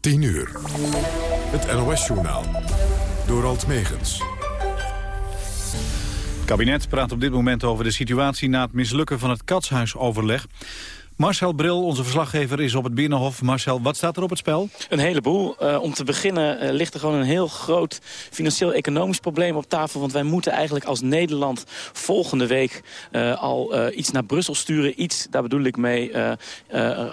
10 uur. Het NOS-journaal. Door Alt Megens. Het kabinet praat op dit moment over de situatie na het mislukken van het katshuisoverleg. Marcel Bril, onze verslaggever, is op het Binnenhof. Marcel, wat staat er op het spel? Een heleboel. Uh, om te beginnen uh, ligt er gewoon een heel groot financieel-economisch probleem op tafel. Want wij moeten eigenlijk als Nederland volgende week uh, al iets naar Brussel sturen. Iets, daar bedoel ik mee,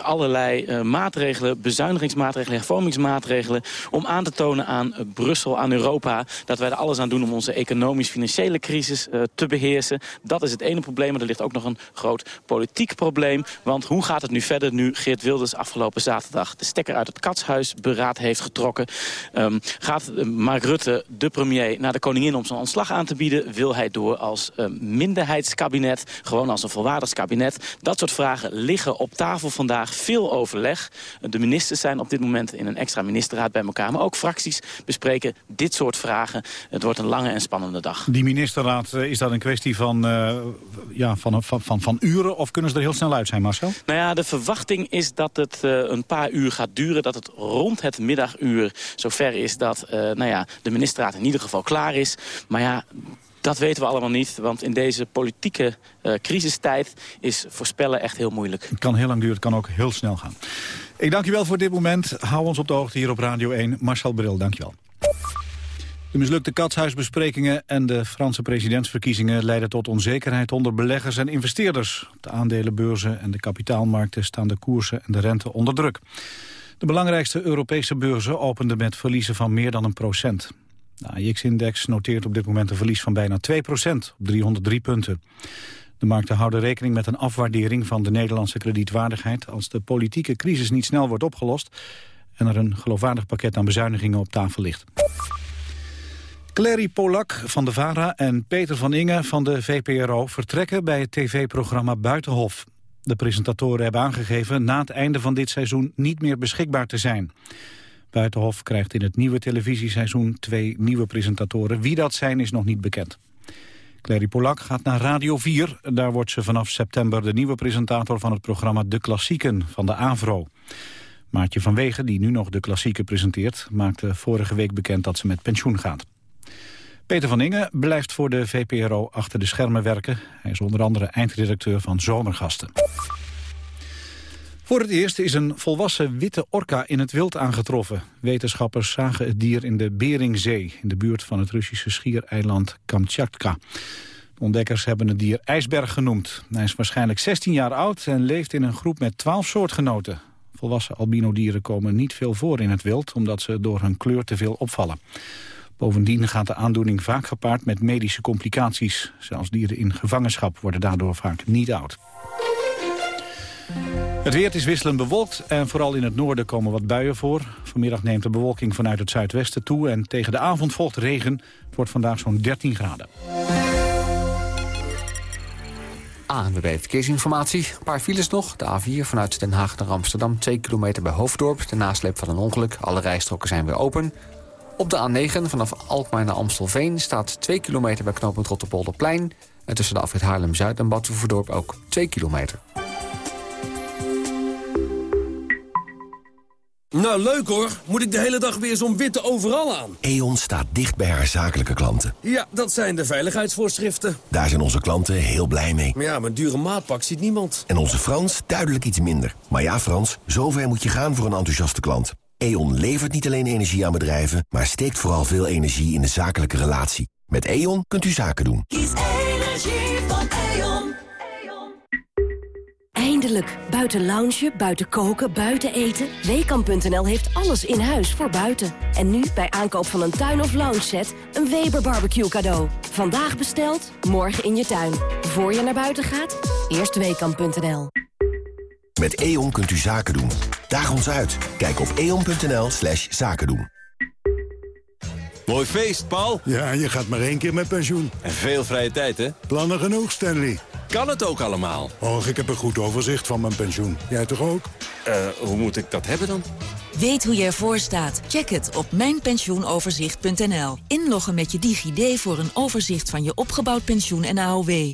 allerlei maatregelen, bezuinigingsmaatregelen, hervormingsmaatregelen. Om aan te tonen aan Brussel, aan Europa, dat wij er alles aan doen om onze economisch-financiële crisis te beheersen. Dat is het ene probleem, maar er ligt ook nog een groot politiek probleem. Want hoe hoe gaat het nu verder nu Geert Wilders afgelopen zaterdag... de stekker uit het katshuisberaad heeft getrokken? Um, gaat eh, Mark Rutte, de premier, naar de koningin om zijn ontslag aan te bieden? Wil hij door als uh, minderheidskabinet, gewoon als een volwaardig kabinet? Dat soort vragen liggen op tafel vandaag. Veel overleg. De ministers zijn op dit moment in een extra ministerraad bij elkaar. Maar ook fracties bespreken dit soort vragen. Het wordt een lange en spannende dag. Die ministerraad, eh, is dat een kwestie van, ja, van, van, van uren... of kunnen ze er heel snel uit zijn, Marcel? Nou ja, de verwachting is dat het uh, een paar uur gaat duren. Dat het rond het middaguur zover is dat uh, nou ja, de ministerraad in ieder geval klaar is. Maar ja, dat weten we allemaal niet, want in deze politieke uh, crisistijd is voorspellen echt heel moeilijk. Het kan heel lang duren, het kan ook heel snel gaan. Ik dank je wel voor dit moment. Hou ons op de hoogte hier op Radio 1. Marcel Bril, dank je wel. De mislukte katshuisbesprekingen en de Franse presidentsverkiezingen leiden tot onzekerheid onder beleggers en investeerders. Op de aandelenbeurzen en de kapitaalmarkten staan de koersen en de rente onder druk. De belangrijkste Europese beurzen openden met verliezen van meer dan een procent. De AX-index noteert op dit moment een verlies van bijna 2 procent, op 303 punten. De markten houden rekening met een afwaardering van de Nederlandse kredietwaardigheid... als de politieke crisis niet snel wordt opgelost... en er een geloofwaardig pakket aan bezuinigingen op tafel ligt. Clary Polak van de VARA en Peter van Inge van de VPRO vertrekken bij het tv-programma Buitenhof. De presentatoren hebben aangegeven na het einde van dit seizoen niet meer beschikbaar te zijn. Buitenhof krijgt in het nieuwe televisieseizoen twee nieuwe presentatoren. Wie dat zijn is nog niet bekend. Clary Polak gaat naar Radio 4. Daar wordt ze vanaf september de nieuwe presentator van het programma De Klassieken van de AVRO. Maartje van Wegen, die nu nog de klassieken presenteert... maakte vorige week bekend dat ze met pensioen gaat. Peter van Inge blijft voor de VPRO achter de schermen werken. Hij is onder andere eindredacteur van Zomergasten. Voor het eerst is een volwassen witte orka in het wild aangetroffen. Wetenschappers zagen het dier in de Beringzee... in de buurt van het Russische schiereiland Kamchatka. De ontdekkers hebben het dier IJsberg genoemd. Hij is waarschijnlijk 16 jaar oud en leeft in een groep met 12 soortgenoten. Volwassen albino-dieren komen niet veel voor in het wild... omdat ze door hun kleur te veel opvallen. Bovendien gaat de aandoening vaak gepaard met medische complicaties. Zelfs dieren in gevangenschap worden daardoor vaak niet oud. Het weer is wisselend bewolkt en vooral in het noorden komen wat buien voor. Vanmiddag neemt de bewolking vanuit het zuidwesten toe en tegen de avond volgt regen. Het wordt vandaag zo'n 13 graden. ANWB Verkeersinformatie. Een paar files nog. De A4 vanuit Den Haag naar Amsterdam. 2 kilometer bij Hoofddorp. De nasleep van een ongeluk. Alle rijstroken zijn weer open. Op de A9 vanaf Alkmaar naar Amstelveen staat 2 kilometer bij knooppunt Rotterpolderplein. En tussen de afrit Haarlem-Zuid en Badhoevedorp ook 2 kilometer. Nou, leuk hoor. Moet ik de hele dag weer zo'n witte overal aan? E.ON staat dicht bij haar zakelijke klanten. Ja, dat zijn de veiligheidsvoorschriften. Daar zijn onze klanten heel blij mee. Maar ja, mijn dure maatpak ziet niemand. En onze Frans duidelijk iets minder. Maar ja, Frans, zover moet je gaan voor een enthousiaste klant. E.ON levert niet alleen energie aan bedrijven, maar steekt vooral veel energie in de zakelijke relatie. Met E.ON kunt u zaken doen. Kies energie van E.ON. Eindelijk. Buiten loungen, buiten koken, buiten eten. Weekamp.nl heeft alles in huis voor buiten. En nu bij aankoop van een tuin- of lounge set een Weber barbecue cadeau. Vandaag besteld, morgen in je tuin. Voor je naar buiten gaat, eerst Weekamp.nl. Met E.ON kunt u zaken doen. Daag ons uit. Kijk op eon.nl slash zaken doen. Mooi feest, Paul. Ja, je gaat maar één keer met pensioen. En veel vrije tijd, hè? Plannen genoeg, Stanley. Kan het ook allemaal? Och, ik heb een goed overzicht van mijn pensioen. Jij toch ook? Eh, hoe moet ik dat hebben dan? Weet hoe je ervoor staat? Check het op mijnpensioenoverzicht.nl. Inloggen met je DigiD voor een overzicht van je opgebouwd pensioen en AOW.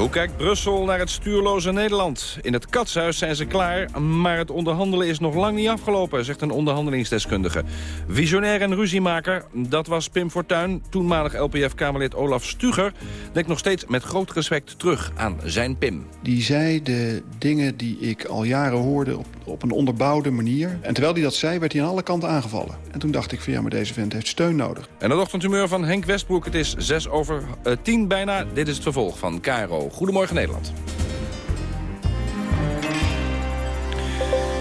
Hoe kijkt Brussel naar het stuurloze Nederland? In het katshuis zijn ze klaar, maar het onderhandelen is nog lang niet afgelopen, zegt een onderhandelingsdeskundige. Visionair en ruziemaker, dat was Pim Fortuyn. Toenmalig LPF-Kamerlid Olaf Stuger denkt nog steeds met groot respect terug aan zijn Pim. Die zei de dingen die ik al jaren hoorde op, op een onderbouwde manier. En terwijl hij dat zei, werd hij aan alle kanten aangevallen. En toen dacht ik van ja, maar deze vent heeft steun nodig. En het ochtendhumeur van Henk Westbroek, het is zes over uh, tien bijna. Dit is het vervolg van KRO. Goedemorgen Nederland.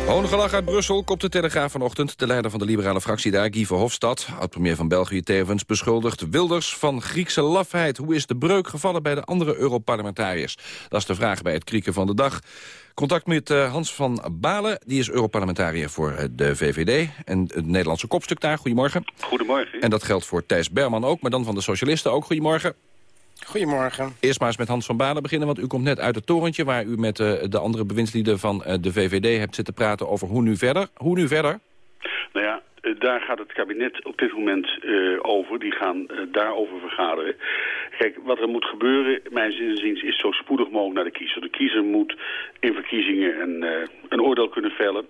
Hoongelach uit Brussel kopt de Telegraaf vanochtend. De leider van de liberale fractie daar, Guy Verhofstadt... oud-premier van België tevens, beschuldigt Wilders van Griekse lafheid. Hoe is de breuk gevallen bij de andere Europarlementariërs? Dat is de vraag bij het krieken van de dag. Contact met uh, Hans van Balen, die is Europarlementariër voor uh, de VVD... en het Nederlandse kopstuk daar. Goedemorgen. Goedemorgen. En dat geldt voor Thijs Berman ook, maar dan van de Socialisten ook. Goedemorgen. Goedemorgen. Eerst maar eens met Hans van Balen beginnen, want u komt net uit het torentje... waar u met uh, de andere bewindslieden van uh, de VVD hebt zitten praten over hoe nu verder. Hoe nu verder? Nou ja, daar gaat het kabinet op dit moment over. Die gaan daarover vergaderen. Kijk, wat er moet gebeuren, mijn inziens, is zo spoedig mogelijk naar de kiezer. De kiezer moet in verkiezingen een, een oordeel kunnen vellen.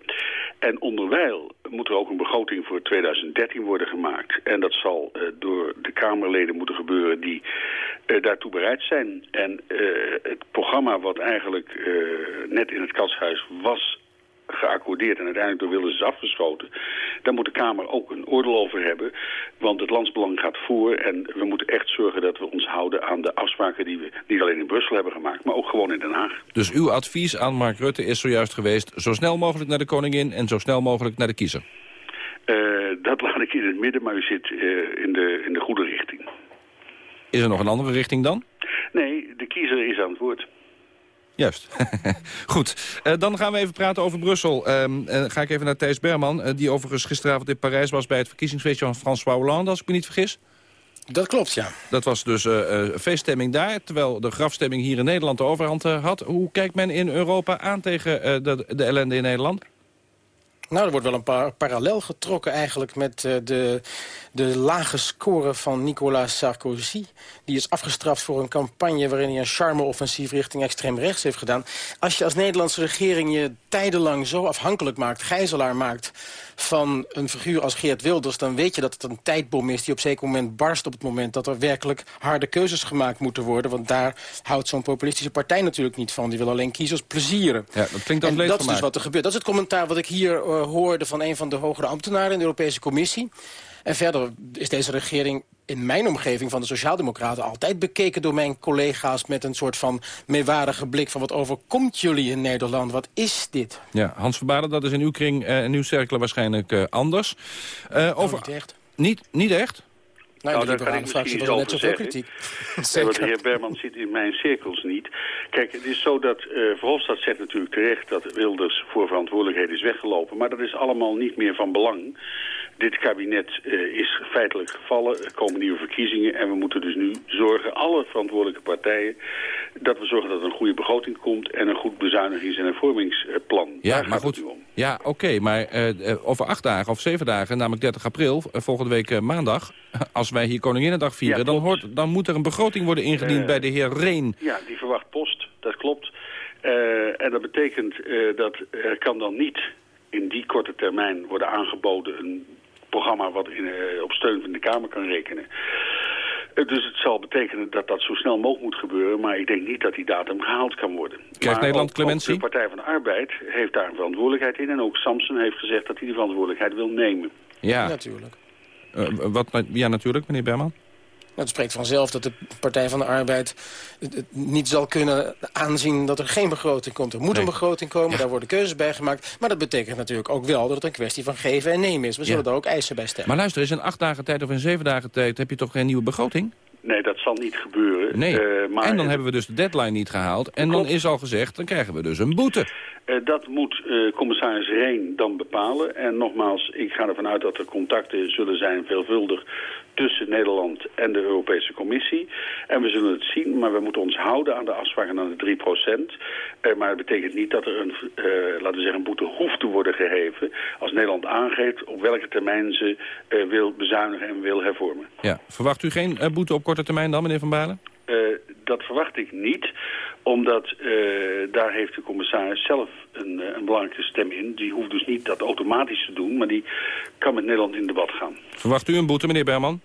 En onderwijl moet er ook een begroting voor 2013 worden gemaakt. En dat zal door de Kamerleden moeten gebeuren die daartoe bereid zijn. En het programma wat eigenlijk net in het katshuis was geaccordeerd en uiteindelijk door Wilders is afgeschoten. Daar moet de Kamer ook een oordeel over hebben. Want het landsbelang gaat voor en we moeten echt zorgen dat we ons houden aan de afspraken die we niet alleen in Brussel hebben gemaakt, maar ook gewoon in Den Haag. Dus uw advies aan Mark Rutte is zojuist geweest zo snel mogelijk naar de koningin en zo snel mogelijk naar de kiezer? Uh, dat laat ik in het midden, maar u zit uh, in, de, in de goede richting. Is er nog een andere richting dan? Nee, de kiezer is aan het woord. Juist. Goed, uh, dan gaan we even praten over Brussel. Uh, uh, ga ik even naar Thijs Berman, uh, die overigens gisteravond in Parijs was... bij het verkiezingsfeestje van François Hollande, als ik me niet vergis. Dat klopt, ja. Dat was dus feeststemming daar, terwijl de grafstemming hier in Nederland de overhand had. Hoe kijkt men in Europa aan tegen de, de ellende in Nederland? Nou, er wordt wel een paar parallel getrokken eigenlijk met uh, de, de lage score van Nicolas Sarkozy. Die is afgestraft voor een campagne waarin hij een charme-offensief richting extreem rechts heeft gedaan. Als je als Nederlandse regering je tijdenlang zo afhankelijk maakt, gijzelaar maakt van een figuur als Geert Wilders... dan weet je dat het een tijdbom is die op zeker moment barst... op het moment dat er werkelijk harde keuzes gemaakt moeten worden. Want daar houdt zo'n populistische partij natuurlijk niet van. Die wil alleen kiezers plezieren. Ja, dat klinkt en dat is dus wat er gebeurt. Dat is het commentaar wat ik hier uh, hoorde van een van de hogere ambtenaren... in de Europese Commissie. En verder is deze regering in mijn omgeving van de Sociaaldemocraten... altijd bekeken door mijn collega's met een soort van meewarige blik... van wat overkomt jullie in Nederland? Wat is dit? Ja, Hans Verbaarden, dat is in uw kring en uh, uw cirkelen waarschijnlijk uh, anders. Uh, over... niet echt. Niet, niet echt? Nou, nou de daar kan ik misschien over zeggen. kritiek. Want de heer Berman zit in mijn cirkels niet. Kijk, het is zo dat uh, Verhofstadt zegt natuurlijk terecht... dat Wilders voor verantwoordelijkheid is weggelopen. Maar dat is allemaal niet meer van belang. Dit kabinet uh, is feitelijk gevallen. Er komen nieuwe verkiezingen. En we moeten dus nu zorgen, alle verantwoordelijke partijen... dat we zorgen dat er een goede begroting komt... en een goed bezuinigings- en hervormingsplan. Ja, maar goed. Ja, oké. Okay, maar uh, over acht dagen of zeven dagen, namelijk 30 april... volgende week maandag, als wij hier Koninginnedag vieren... Ja, dan, hoort, dan moet er een begroting worden ingediend bij de heer Reen. Ja, die verwacht post. Dat klopt. en dat betekent dat er kan dan niet in die korte termijn worden aangeboden... een programma wat in, uh, op steun van de Kamer kan rekenen. Uh, dus het zal betekenen dat dat zo snel mogelijk moet gebeuren... maar ik denk niet dat die datum gehaald kan worden. Krijgt maar Nederland ook, clementie? Ook de Partij van de Arbeid heeft daar een verantwoordelijkheid in... en ook Samson heeft gezegd dat hij die verantwoordelijkheid wil nemen. Ja, natuurlijk. Uh, wat, ja, natuurlijk, meneer Berman. Nou, het spreekt vanzelf dat de Partij van de Arbeid het niet zal kunnen aanzien dat er geen begroting komt. Er moet Nee. een begroting komen, Ja. daar worden keuzes bij gemaakt. Maar dat betekent natuurlijk ook wel dat het een kwestie van geven en nemen is. We zullen Ja. daar ook eisen bij stellen. Maar luister eens, in acht dagen tijd of in zeven dagen tijd... heb je toch geen nieuwe begroting? Nee, dat zal niet gebeuren. Nee. Eh, maar en dan hebben we dus de deadline niet gehaald. En dan is al gezegd, dan krijgen we dus een boete. Eh, dat moet eh, commissaris Reen dan bepalen. En nogmaals, ik ga ervan uit dat er contacten zullen zijn, veelvuldig, tussen Nederland en de Europese Commissie. En we zullen het zien, maar we moeten ons houden aan de afspraken aan de 3 procent. Eh, maar het betekent niet dat er een, eh, laten we zeggen, een boete hoeft te worden geheven... als Nederland aangeeft op welke termijn ze eh, wil bezuinigen en wil hervormen. Ja. Verwacht u geen eh, boete op korte termijn dan, meneer Van Balen? Dat verwacht ik niet, omdat daar heeft de commissaris zelf een, een belangrijke stem in. Die hoeft dus niet dat automatisch te doen, maar die kan met Nederland in debat gaan. Verwacht u een boete, meneer Berman?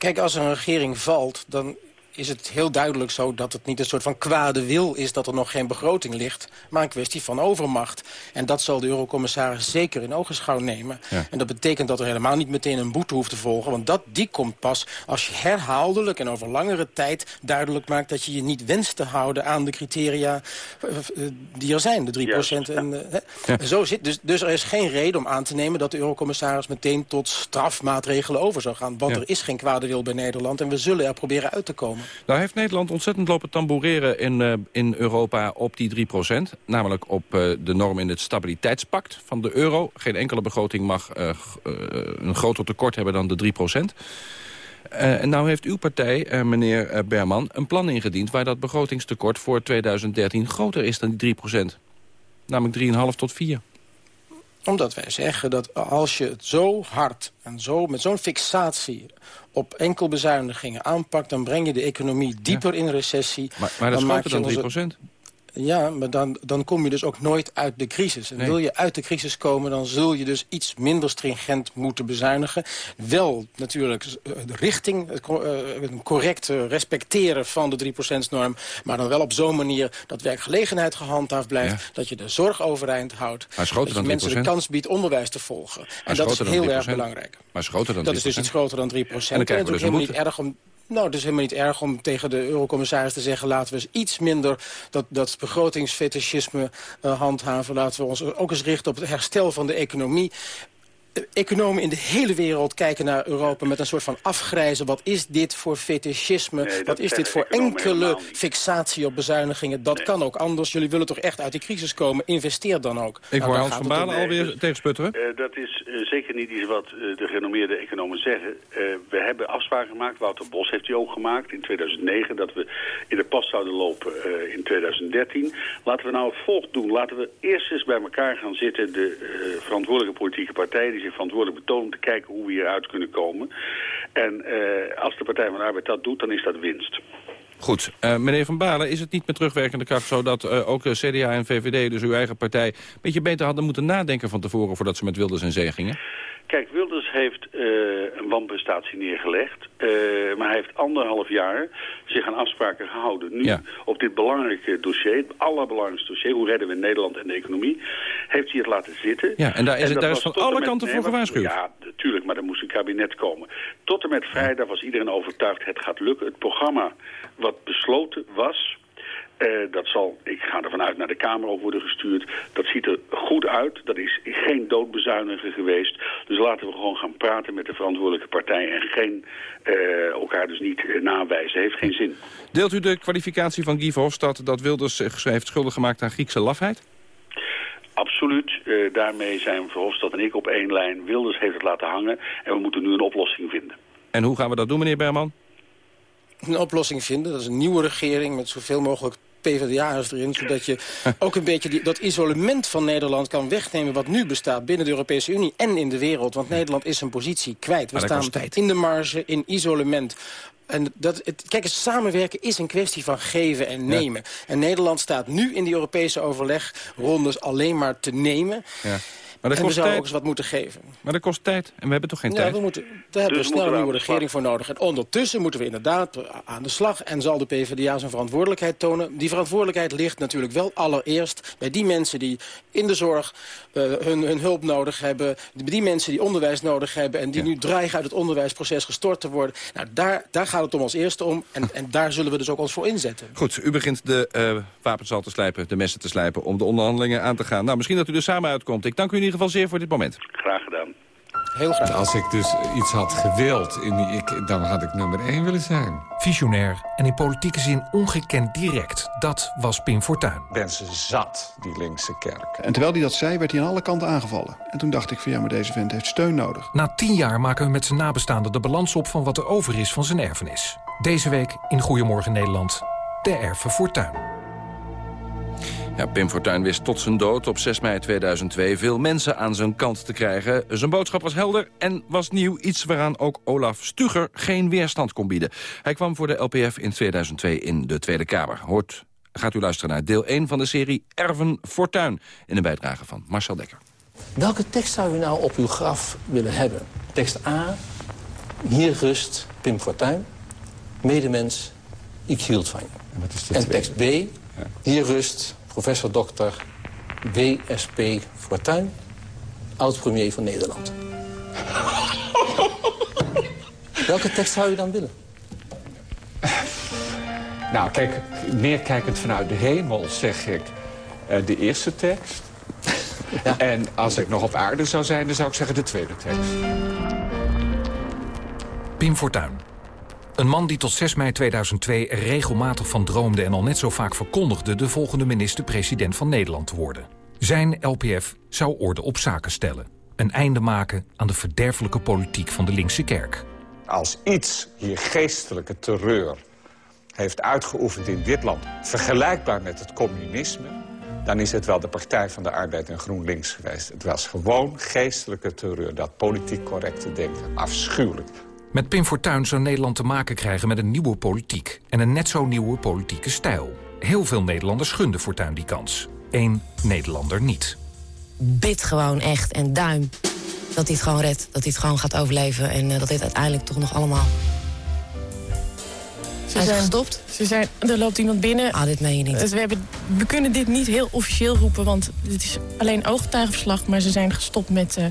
Kijk, als een regering valt, dan is het heel duidelijk zo dat het niet een soort van kwade wil is... dat er nog geen begroting ligt, maar een kwestie van overmacht. En dat zal de eurocommissaris zeker in ogenschouw nemen. Ja. En dat betekent dat er helemaal niet meteen een boete hoeft te volgen... want dat, die komt pas als je herhaaldelijk en over langere tijd duidelijk maakt... dat je je niet wenst te houden aan de criteria eh, eh, die er zijn, de 3 procent. En, eh, hè. En Zo zit, dus, dus er is geen reden om aan te nemen dat de eurocommissaris meteen tot strafmaatregelen over zou gaan. Want Ja. er is geen kwade wil bij Nederland en we zullen er proberen uit te komen. Nou heeft Nederland ontzettend lopen tamboureren in, eh, in Europa op die 3% Namelijk op eh, de norm in het stabiliteitspact van de euro. Geen enkele begroting mag eh, een groter tekort hebben dan de 3% Eh, en nou heeft uw partij, meneer Berman, een plan ingediend... waar dat begrotingstekort voor 2013 groter is dan die 3% Namelijk 3,5 tot 4. Omdat wij zeggen dat als je het zo hard en zo met zo'n fixatie op enkel bezuinigingen aanpakt... dan breng je de economie dieper in recessie. Maar, maar dat maak groter je dan onze- 3 Ja, maar dan, dan kom je dus ook nooit uit de crisis. En Nee. wil je uit de crisis komen, dan zul je dus iets minder stringent moeten bezuinigen. Wel natuurlijk eh, de richting, het eh, een correct eh, respecteren van de 3%-norm... maar dan wel op zo'n manier dat werkgelegenheid gehandhaafd blijft... dat je de zorg overeind houdt, Maar dat je dan mensen de 3%. kans biedt onderwijs te volgen. En dat is heel erg 3%. belangrijk. Maar is groter dan Dat 3%. is dus iets groter dan 3 procent. En dan het dus is helemaal niet erg om... Nou, het is helemaal niet erg om tegen de eurocommissaris te zeggen... laten we eens iets minder dat, dat begrotingsfetischisme eh, handhaven. Laten we ons ook eens richten op het herstel van de economie. Economen in de hele wereld kijken naar Europa met een soort van afgrijzen. Wat is dit voor fetischisme? Nee, Wat is dit voor enkele fixatie op bezuinigingen? Dat kan ook anders. Jullie willen toch echt uit die crisis komen? Investeer dan ook. Ik Nou, hoor Hans van. Balen alweer tegensputteren. Eh, dat is eh, zeker niet iets wat eh, de gerenommeerde economen zeggen. Eh, we hebben afspraken gemaakt, Wouter Bos heeft die ook gemaakt in 2009... dat we in de pas zouden lopen eh, in 2013. Laten we nou het volgende doen. Laten we eerst eens bij elkaar gaan zitten... de eh, verantwoordelijke politieke partijen die zich verantwoordelijk betonen... om te kijken hoe we hieruit kunnen komen. En eh, als de Partij van de Arbeid dat doet, dan is dat winst. Goed, eh, meneer Van Balen, is het niet met terugwerkende kracht zo... dat eh, ook CDA en VVD, dus uw eigen partij... een beetje beter hadden moeten nadenken van tevoren... voordat ze met Wilders in zee gingen? Kijk, Wilders heeft eh, een wanprestatie neergelegd. eh, maar hij heeft anderhalf jaar zich aan afspraken gehouden. Nu, Ja. op dit belangrijke dossier, het allerbelangrijkste dossier... hoe redden we Nederland en de economie, heeft hij het laten zitten. Ja, en daar is het- daar is van alle kanten voor gewaarschuwd. Ja, natuurlijk, maar er moest een kabinet komen. Tot en met vrijdag was iedereen overtuigd, het gaat lukken. Het programma wat besloten was... eh, dat zal, ik ga ervan uit, naar de Kamer ook worden gestuurd. Dat ziet er goed uit. Dat is geen doodbezuinigen geweest. Dus laten we gewoon gaan praten met de verantwoordelijke partij... en geen, eh, elkaar dus niet eh, nawijzen. Heeft geen zin. Deelt u de kwalificatie van Guy Verhofstadt... dat Wilders zich heeft schuldig gemaakt aan Griekse lafheid? Absoluut. Eh, daarmee zijn Verhofstadt en ik op één lijn. Wilders heeft het laten hangen en we moeten nu een oplossing vinden. En hoe gaan we dat doen, meneer Berman? een oplossing vinden. Dat is een nieuwe regering met zoveel mogelijk PvdA'ers erin. Zodat je ook een beetje die, dat isolement van Nederland kan wegnemen... wat nu bestaat binnen de Europese Unie en in de wereld. Want Nederland is zijn positie kwijt. We staan in de marge, in isolement. En dat, het, kijk eens, samenwerken is een kwestie van geven en nemen. En Nederland staat nu in die Europese overlegrondes alleen maar te nemen. Ja. Maar dat en we kost zouden ook tijd. eens wat moeten geven. Maar dat kost tijd. En we hebben toch geen Ja, tijd? we moeten, daar hebben Dus we we snel een nieuwe regering voor nodig. En ondertussen moeten we inderdaad aan de slag. En zal de PvdA zijn verantwoordelijkheid tonen. Die verantwoordelijkheid ligt natuurlijk wel allereerst bij die mensen die in de zorg eh, hun, hun hulp nodig hebben. Die, die mensen die onderwijs nodig hebben. En die nu dreigen uit het onderwijsproces gestort te worden. Nou, daar, daar gaat het om als eerste om. En, en daar zullen we dus ook ons voor inzetten. Goed, u begint de eh, wapens al te slijpen, de messen te slijpen... om de onderhandelingen aan te gaan. Nou, misschien dat u er samen uitkomt. Ik dank u in ieder geval zeer voor dit moment. Graag gedaan. Heel graag. Als ik dus iets had gewild, in die, ik, dan had ik nummer 1 willen zijn. Visionair en in politieke zin ongekend direct. Dat was Pim Fortuyn. Ben ze zat, die linkse kerk. En terwijl hij dat zei, werd hij aan alle kanten aangevallen. En toen dacht ik van ja, maar deze vent heeft steun nodig. Na tien jaar maken we met zijn nabestaanden de balans op... van wat er over is van zijn erfenis. Deze week in Goedemorgen Nederland, de erfen Fortuyn. Ja, Pim Fortuyn wist tot zijn dood op 6 mei 2002 veel mensen aan zijn kant te krijgen. Zijn boodschap was helder en was nieuw. Iets waaraan ook Olaf Stugger geen weerstand kon bieden. Hij kwam voor de LPF in 2002 in de Tweede Kamer. Hoort, gaat u luisteren naar deel 1 van de serie Erven Fortuyn... in een bijdrage van Marcel Dekker. Welke tekst zou u nou op uw graf willen hebben? Tekst A, hier rust Pim Fortuyn, medemens, ik hield van je. En, en tekst B, hier rust professor dokter W.S.P. Fortuyn, oud-premier van Nederland. Welke tekst zou u dan willen? Nou, kijk, neerkijkend vanuit de hemel zeg ik uh, de eerste tekst. Ja. En als ik nog op aarde zou zijn, dan zou ik zeggen de tweede tekst. Pim Fortuyn. Een man die tot 6 mei 2002 er regelmatig van droomde... en al net zo vaak verkondigde de volgende minister-president van Nederland te worden. Zijn LPF zou orde op zaken stellen. Een einde maken aan de verderfelijke politiek van de linkse kerk. Als iets hier geestelijke terreur heeft uitgeoefend in dit land... vergelijkbaar met het communisme... dan is het wel de Partij van de Arbeid en GroenLinks geweest. Het was gewoon geestelijke terreur, dat politiek correcte denken. Afschuwelijk. Met Pim Fortuyn zou Nederland te maken krijgen met een nieuwe politiek... en een net zo nieuwe politieke stijl. Heel veel Nederlanders gunden Fortuyn die kans. Eén Nederlander niet. Bid gewoon echt en duim dat hij het gewoon redt. Dat hij het gewoon gaat overleven. En uh, dat dit uiteindelijk toch nog allemaal... Ze zijn gestopt. Ze zijn, er loopt iemand binnen. Ah, dit meen je niet. Dus we, hebben, we kunnen dit niet heel officieel roepen, want het is alleen ooggetuigenverslag. Maar ze zijn gestopt met uh,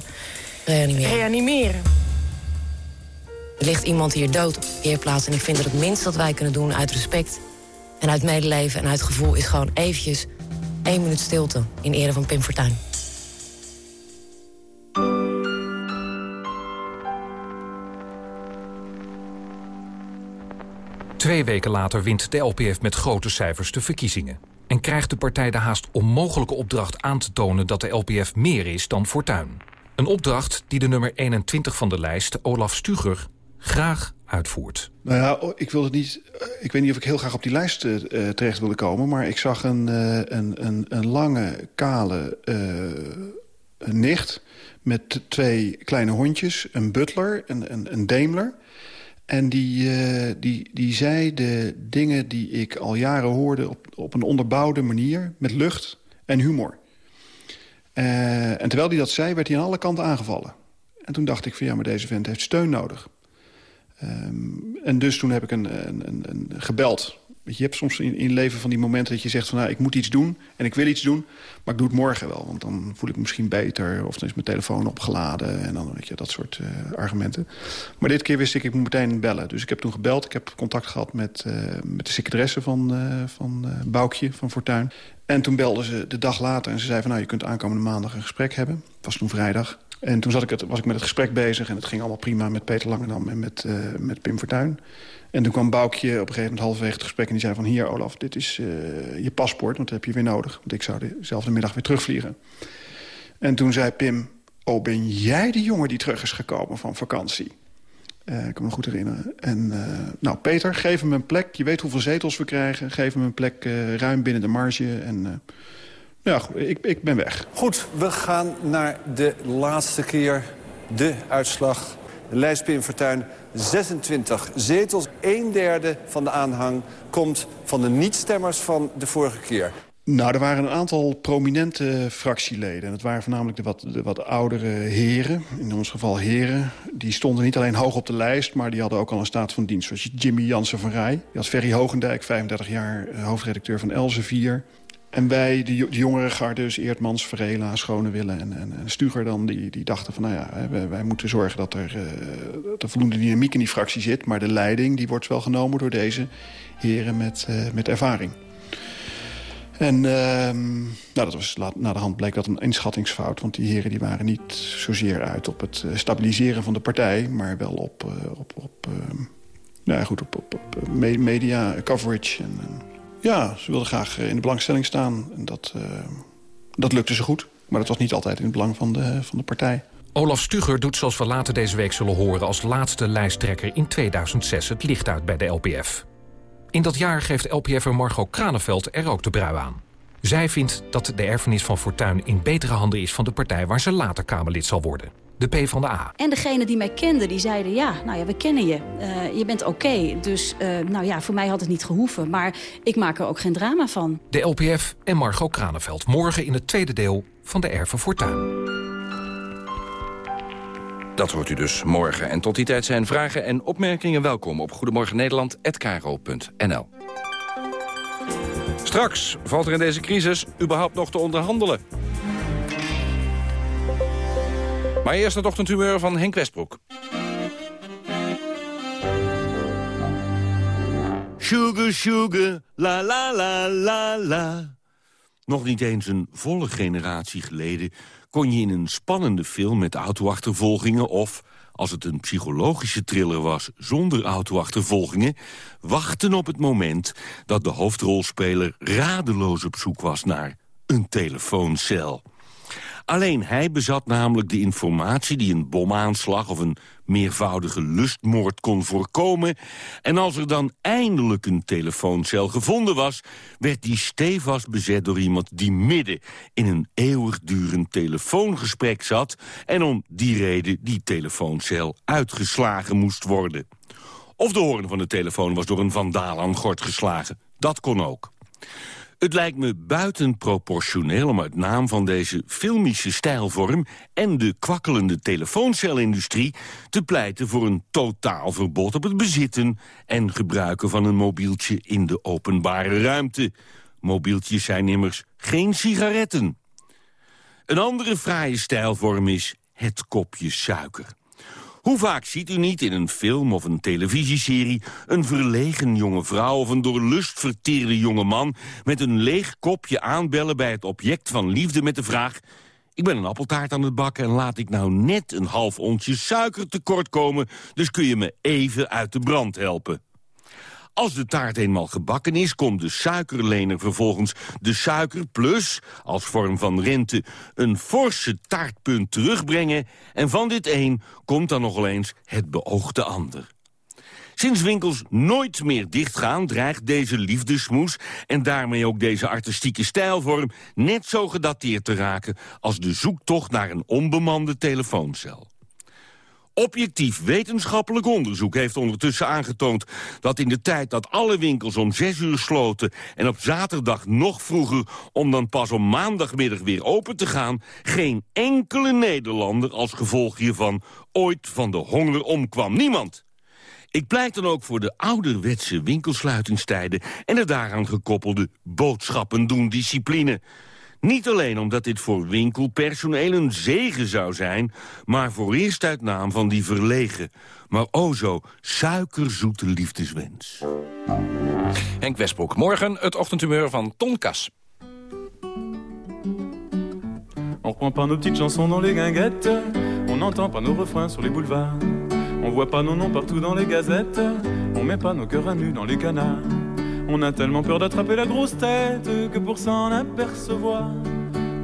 reanimeren. reanimeren. Ligt iemand hier dood op de. En ik vind dat het minst dat wij kunnen doen uit respect en uit medeleven en uit gevoel... is gewoon eventjes één minuut stilte in ere van Pim Fortuyn. Twee weken later wint de LPF met grote cijfers de verkiezingen. En krijgt de partij de haast onmogelijke opdracht aan te tonen... dat de LPF meer is dan Fortuyn. Een opdracht die de nummer 21 van de lijst, Olaf Stuger, graag uitvoert. Nou ja, ik wilde niet. Ik weet niet of ik heel graag op die lijst uh, terecht wilde komen, maar ik zag een, een, een, een, lange, kale uh, nicht met twee kleine hondjes, een butler, een, een, een Daimler. En die, die, die zei de dingen die ik al jaren hoorde op, op een onderbouwde manier, met lucht en humor. en terwijl hij dat zei, werd hij aan alle kanten aangevallen. En toen dacht ik van ja, maar deze vent heeft steun nodig. Um, en dus toen heb ik een, een, een, gebeld. je, hebt soms in, in leven van die momenten dat je zegt van... Nou, ik moet iets doen en ik wil iets doen, maar ik doe het morgen wel. Want dan voel ik me misschien beter of dan is mijn telefoon opgeladen... en dan weet je, dat soort uh, argumenten. Maar dit keer wist ik, ik moet meteen bellen. Dus ik heb toen gebeld. Ik heb contact gehad met, uh, met de secretaresse van, uh, van Boukje, van Fortuin. En toen belden ze de dag later en ze zei van... nou, je kunt aankomende maandag een gesprek hebben. Het was toen vrijdag. En toen zat ik was ik met het gesprek bezig en het ging allemaal prima met Peter Langenam en met, uh, met Pim Fortuyn. En toen kwam Boukje op een gegeven moment halverwege het gesprek en die zei van... hier Olaf, dit is uh, je paspoort, want dat heb je weer nodig. Want ik zou dezelfde middag weer terugvliegen. En toen zei Pim, oh ben jij de jongen die terug is gekomen van vakantie? Uh, ik kan me goed herinneren. En nou, Peter, geef hem een plek. Je weet hoeveel zetels we krijgen. Geef hem een plek ruim binnen de marge en... Ja, goed, ik, ik ben weg. Goed, we gaan naar de laatste keer. De uitslag. De lijst Pim Fortuyn, 26 zetels. Een derde van de aanhang komt van de niet-stemmers van de vorige keer. Nou, er waren een aantal prominente fractieleden. En het waren voornamelijk de wat, de wat oudere heren, in ons geval heren. Die stonden niet alleen hoog op de lijst, maar die hadden ook al een staat van dienst. Zoals Jimmy Jansen van Rij. Die had Ferry Hogendijk, 35 jaar eh, hoofdredacteur van Elsevier. En wij, de, jongere garde, dus Eertmans, Verela, Schonewille en, en, en Stuger dan... Die, die dachten van, nou ja, wij, wij moeten zorgen dat er, uh, dat er voldoende dynamiek in die fractie zit. Maar de leiding die wordt wel genomen door deze heren met, uh, met ervaring. En ehm, nou, dat was na de hand bleek dat een inschattingsfout. Want die heren die waren niet zozeer uit op het eh, stabiliseren van de partij... maar wel op, uh, op, op, uh, nou ja, goed, op, op media coverage. En, ja, ze wilden graag in de belangstelling staan. En dat, dat lukte ze goed. Maar dat was niet altijd in het belang van de, van de partij. Olaf Stuger doet zoals we later deze week zullen horen... als laatste lijsttrekker in 2006 het licht uit bij de LPF. In dat jaar geeft LPF'er Margot Kraneveld er ook de brui aan. Zij vindt dat de erfenis van Fortuyn in betere handen is van de partij... waar ze later Kamerlid zal worden. De P van de A. En degene die mij kenden, die zeiden... ja, nou ja, we kennen je. Uh, je bent oké. Dus uh, nou ja, voor mij had het niet gehoeven. Maar ik maak er ook geen drama van. De LPF en Margot Kraneveld. Morgen in het tweede deel van de Erven Fortuyn. Dat hoort u dus morgen. En tot die tijd zijn vragen en opmerkingen welkom op goedemorgennederland.nl. Straks valt er in deze crisis überhaupt nog te onderhandelen. Maar eerst het ochtendhumeur van Henk Westbroek. Sugar, sugar, la la la la la. Nog niet eens een volle generatie geleden kon je in een spannende film met autoachtervolgingen... of, als het een psychologische thriller was zonder autoachtervolgingen... wachten op het moment dat de hoofdrolspeler radeloos op zoek was naar een telefooncel. Alleen hij bezat namelijk de informatie die een bomaanslag... of een meervoudige lustmoord kon voorkomen. En als er dan eindelijk een telefooncel gevonden was... werd die stevast bezet door iemand die midden in een eeuwigdurend telefoongesprek zat... en om die reden die telefooncel uitgeslagen moest worden. Of de hoorn van de telefoon was door een vandaal aan gort geslagen. Dat kon ook. Het lijkt me buitenproportioneel om uit naam van deze filmische stijlvorm... en de kwakkelende telefooncelindustrie te pleiten voor een totaal verbod op het bezitten... en gebruiken van een mobieltje in de openbare ruimte. Mobieltjes zijn immers geen sigaretten. Een andere fraaie stijlvorm is het kopje suiker. Hoe vaak ziet u niet in een film of een televisieserie... een verlegen jonge vrouw of een door lust verteerde jonge man... met een leeg kopje aanbellen bij het object van liefde met de vraag... Ik ben een appeltaart aan het bakken en laat ik nou net een half ontje suiker tekort komen... dus kun je me even uit de brand helpen. Als de taart eenmaal gebakken is, komt de suikerlener vervolgens de suiker plus, als vorm van rente, een forse taartpunt terugbrengen. En van dit een komt dan nog eens het beoogde ander. Sinds winkels nooit meer dichtgaan, dreigt deze liefdesmoes... en daarmee ook deze artistieke stijlvorm... net zo gedateerd te raken als de zoektocht naar een onbemande telefooncel. Objectief wetenschappelijk onderzoek heeft ondertussen aangetoond... dat in de tijd dat alle winkels om zes uur sloten... en op zaterdag nog vroeger om dan pas om maandagmiddag weer open te gaan... geen enkele Nederlander als gevolg hiervan ooit van de honger omkwam. Niemand. Ik pleit dan ook voor de ouderwetse winkelsluitingstijden... en de daaraan gekoppelde boodschappen doen discipline... Niet alleen omdat dit voor winkelpersoneel een zegen zou zijn... maar voor eerst uit naam van die verlegen, maar o zo suikerzoete liefdeswens. Henk Westbroek, morgen het ochtendhumeur van Ton Kas. On prend pas nos petites chansons dans les guinguettes On n'entend pas nos refrains sur les boulevards On voit pas nos noms partout dans les gazettes On met pas nos cœurs à nu dans les canards On a tellement peur d'attraper la grosse tête que pour s'en apercevoir,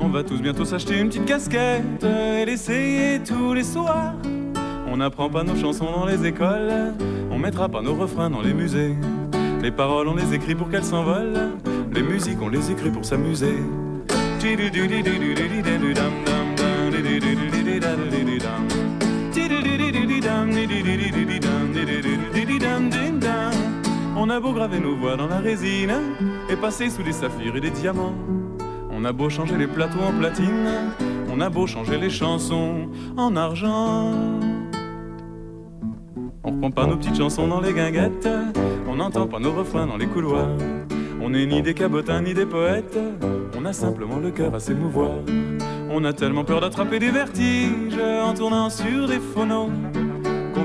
on va tous bientôt s'acheter une petite casquette et l'essayer tous les soirs. On n'apprend pas nos chansons dans les écoles, on mettra pas nos refrains dans les musées. Les paroles, on les écrit pour qu'elles s'envolent, les musiques, on les écrit pour s'amuser. On a beau graver nos voix dans la résine et passer sous des saphirs et des diamants. On a beau changer les plateaux en platine, on a beau changer les chansons en argent. On reprend pas nos petites chansons dans les guinguettes, on n'entend pas nos refrains dans les couloirs. On n'est ni des cabotins ni des poètes, on a simplement le cœur à s'émouvoir. On a tellement peur d'attraper des vertiges en tournant sur des phonos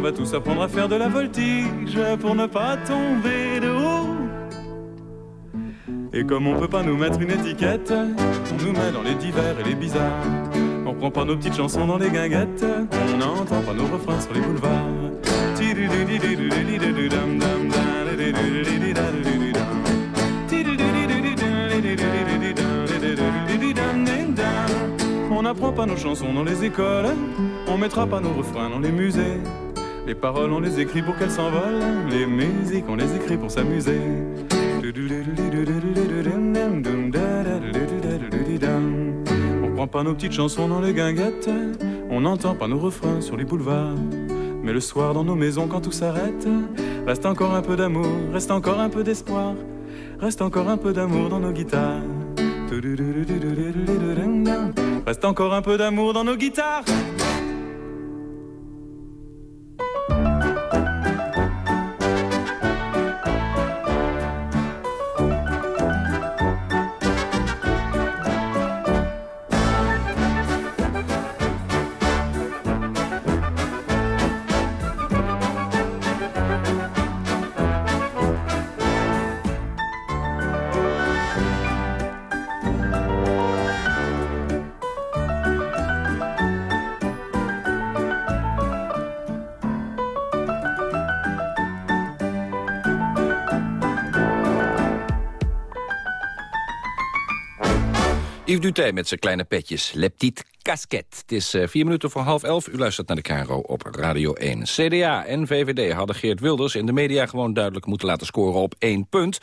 on va tous apprendre à faire de la voltige pour ne pas tomber de haut. Et comme on peut pas nous mettre une étiquette, on nous met dans les divers et les bizarres. On prend pas nos petites chansons dans les guinguettes, on n'entend pas nos refrains sur les boulevards. On n'apprend pas nos chansons dans les écoles, on mettra pas nos refrains dans les musées. Les paroles, on les écrit pour qu'elles s'envolent, les musiques, on les écrit pour s'amuser. On prend pas nos petites chansons dans les guinguettes, on n'entend pas nos refrains sur les boulevards. Mais le soir dans nos maisons quand tout s'arrête, reste encore un peu d'amour, reste encore un peu d'espoir, reste encore un peu d'amour dans nos guitares. Reste encore un peu d'amour dans nos guitares. Yves Duté met zijn kleine petjes. Le Petit Casquette. Het is uh, vier minuten voor half elf. U luistert naar de KRO op Radio 1. CDA en VVD hadden Geert Wilders in de media gewoon duidelijk moeten laten scoren op één punt.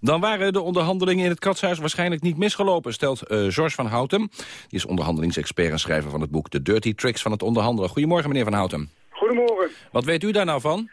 Dan waren de onderhandelingen in het katshuis waarschijnlijk niet misgelopen, stelt uh, George van Houten. Die is onderhandelingsexpert en schrijver van het boek The Dirty Tricks van het onderhandelen. Goedemorgen, meneer van Houten. Goedemorgen. Wat weet u daar nou van?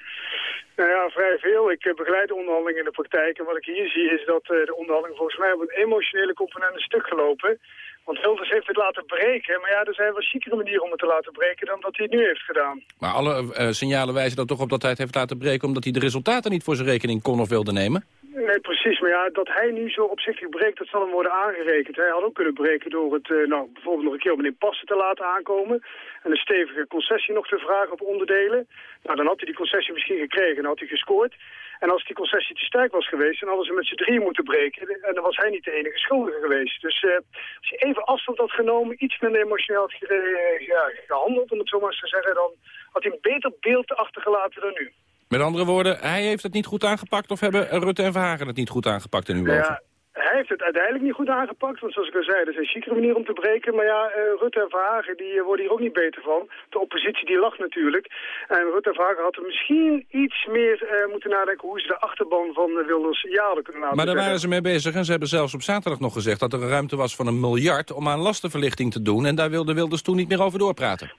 Nou ja, vrij veel. Ik uh, begeleid de onderhandelingen in de praktijk. En wat ik hier zie is dat uh, de onderhandelingen volgens mij op een emotionele component een stuk gelopen. Want Wilders heeft het laten breken. Maar ja, er zijn wel chicere manieren om het te laten breken dan dat hij het nu heeft gedaan. Maar alle uh, signalen wijzen er toch op dat hij het heeft laten breken... omdat hij de resultaten niet voor zijn rekening kon of wilde nemen? Nee, precies. Maar ja, dat hij nu zo opzichtig breekt, dat zal hem worden aangerekend. Hij had ook kunnen breken door het uh, nou, bijvoorbeeld nog een keer op meneer Passen te laten aankomen. En een stevige concessie nog te vragen op onderdelen. Nou, dan had hij die concessie misschien gekregen en had hij gescoord. En als die concessie te sterk was geweest, dan hadden ze met z'n drieën moeten breken. En dan was hij niet de enige schuldige geweest. Dus uh, als je even afstand had genomen, iets minder emotioneel had ja, gehandeld, om het zo maar eens te zeggen, dan had hij een beter beeld achtergelaten dan nu. Met andere woorden, hij heeft het niet goed aangepakt of hebben Rutte en Verhagen het niet goed aangepakt in uw ja, ogen? Hij heeft het uiteindelijk niet goed aangepakt, want zoals ik al zei, er zijn chicere manieren om te breken. Maar ja, uh, Rutte en Verhagen die uh, worden hier ook niet beter van. De oppositie die lacht natuurlijk. En Rutte en Verhagen hadden misschien iets meer uh, moeten nadenken hoe ze de achterban van Wilders ja kunnen laten Maar daar waren ze mee bezig en ze hebben zelfs op zaterdag nog gezegd dat er een ruimte was van een miljard om aan lastenverlichting te doen. En daar wilde Wilders toen niet meer over doorpraten.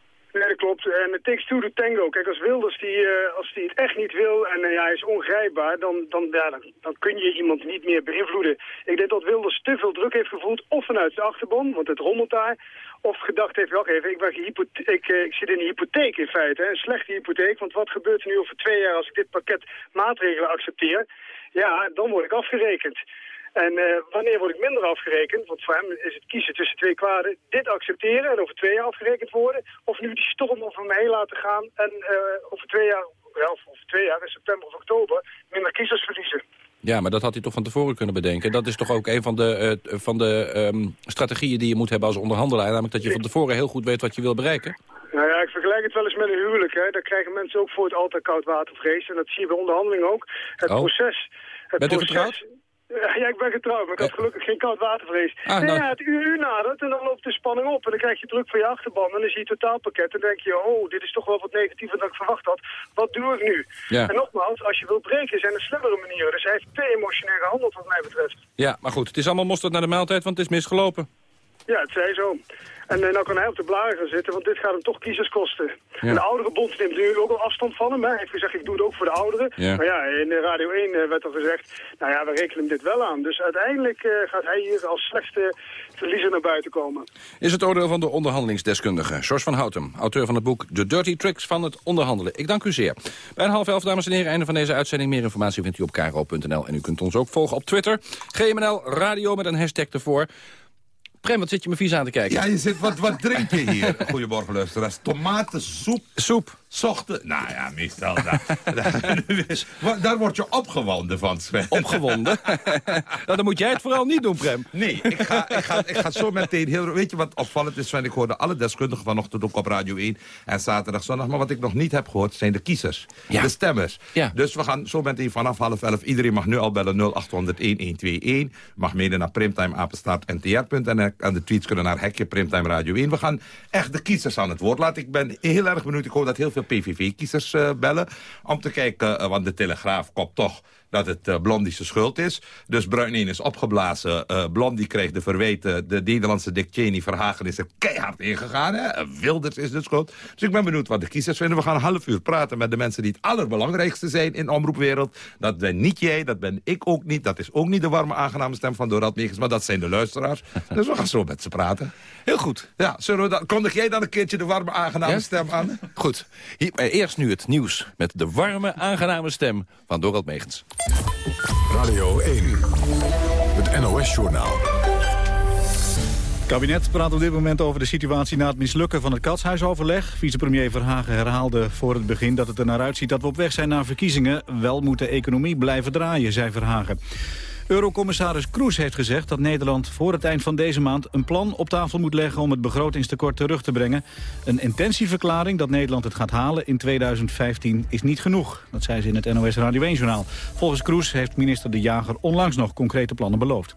Klopt. En het takes to tango. Kijk, als Wilders die, uh, als die het echt niet wil en uh, ja, hij is ongrijpbaar, dan, dan, ja, dan, kun je iemand niet meer beïnvloeden. Ik denk dat Wilders te veel druk heeft gevoeld, of vanuit de achterban, want het rommelt daar, of gedacht heeft, wacht even, ik, ben ik, uh, ik zit in een hypotheek in feite, hè, een slechte hypotheek, want wat gebeurt er nu over twee jaar als ik dit pakket maatregelen accepteer? Ja, dan word ik afgerekend. En uh, wanneer word ik minder afgerekend? Want voor hem is het kiezen tussen twee kwaden. Dit accepteren en over twee jaar afgerekend worden. Of nu die storm over me heen laten gaan. En uh, over twee jaar, ja, over twee jaar in september of oktober, minder kiezers verliezen. Ja, maar dat had hij toch van tevoren kunnen bedenken. Dat is toch ook een van de, uh, van de um, strategieën die je moet hebben als onderhandelaar. Namelijk dat je van tevoren heel goed weet wat je wil bereiken. Nou ja, ik vergelijk het wel eens met een huwelijk. Hè. Daar krijgen mensen ook voor het altijd koud watervrees. En dat zie je bij onderhandeling ook. Het oh. proces... Het Bent u proces, getrouwd? Ja, ik ben getrouwd, maar ik had gelukkig geen koud watervrees. Ah, nee, nou. ja, het uur, uur nadert en dan loopt de spanning op. En dan krijg je druk van je achterban. En dan zie je het totaalpakket. En dan denk je, oh, dit is toch wel wat negatiever dan ik verwacht had. Wat doe ik nu? Ja. En nogmaals, als je wilt breken, zijn er slimmere manieren. Dus hij heeft te emotioneel gehandeld, wat mij betreft. Ja, maar goed, het is allemaal mosterd naar de maaltijd, want het is misgelopen. Ja, het zij zo. En uh, nou kan hij op de blaren gaan zitten, want dit gaat hem toch kiezers kosten. Ja. En de oudere bond neemt nu ook al afstand van hem. Hè. Hij heeft gezegd, ik doe het ook voor de ouderen. Ja. Maar ja, in Radio 1 uh, werd er gezegd, nou ja, we rekenen hem dit wel aan. Dus uiteindelijk gaat hij hier als slechtste verliezer naar buiten komen. Is het oordeel van de onderhandelingsdeskundige George van Houten, auteur van het boek The Dirty Tricks van het onderhandelen. Ik dank u zeer. Bij een half elf, dames en heren, einde van deze uitzending. Meer informatie vindt u op kro.nl en u kunt ons ook volgen op Twitter. GMNL Radio met een hashtag ervoor. Prem, wat zit je me vies aan te kijken? Ja, je zit, wat, wat drink je hier? Goedemorgen, luisteraars. Tomatensoep. Soep. Zochten, nou ja, meestal. Daar, daar, daar word je opgewonden van, Sven. Opgewonden? nou, dan moet jij het vooral niet doen, Prem. Nee, ik ga, ik ga, ik ga zo meteen heel... Weet je wat opvallend is, Sven? Ik hoorde alle deskundigen vanochtend ook op Radio 1 en zaterdag, zondag. Maar wat ik nog niet heb gehoord, zijn de kiezers. Ja. De stemmers. Ja. Dus we gaan zo meteen vanaf half elf. Iedereen mag nu al bellen 0800-1121. Mag mede naar primtimeapenstaartntr.nl. En de tweets kunnen naar Hekje Primtime Radio 1. We gaan echt de kiezers aan het woord laten. Ik ben heel erg benieuwd. Ik hoor dat heel veel PVV-kiezers uh, bellen. Om te kijken, uh, want de Telegraaf kopt toch dat het uh, Blondie's schuld is. Dus Bruin 1 is opgeblazen. Uh, Blondie kreeg de verweten. De Nederlandse Dick Cheney Verhagen is er keihard ingegaan. Hè? Wilders is de schuld. Dus ik ben benieuwd wat de kiezers vinden. We gaan een half uur praten met de mensen die het allerbelangrijkste zijn in de omroepwereld. Dat ben niet jij, dat ben ik ook niet. Dat is ook niet de warme aangename stem van Dorad Megens. Maar dat zijn de luisteraars. dus we gaan zo met ze praten. Heel goed. Ja, zullen we dan, kondig jij dan een keertje de warme aangename ja? stem aan? Goed. Hier, eh, eerst nu het nieuws met de warme aangename stem van Dorad Megens. Radio 1, het NOS-journaal. Het kabinet praat op dit moment over de situatie na het mislukken van het katshuisoverleg. Vicepremier Verhagen herhaalde voor het begin dat het er naar uitziet dat we op weg zijn naar verkiezingen. Wel moet de economie blijven draaien, zei Verhagen. Eurocommissaris Kroes heeft gezegd dat Nederland voor het eind van deze maand een plan op tafel moet leggen om het begrotingstekort terug te brengen. Een intentieverklaring dat Nederland het gaat halen in 2015 is niet genoeg. Dat zei ze in het NOS Radio 1-journaal. Volgens Kroes heeft minister De Jager onlangs nog concrete plannen beloofd.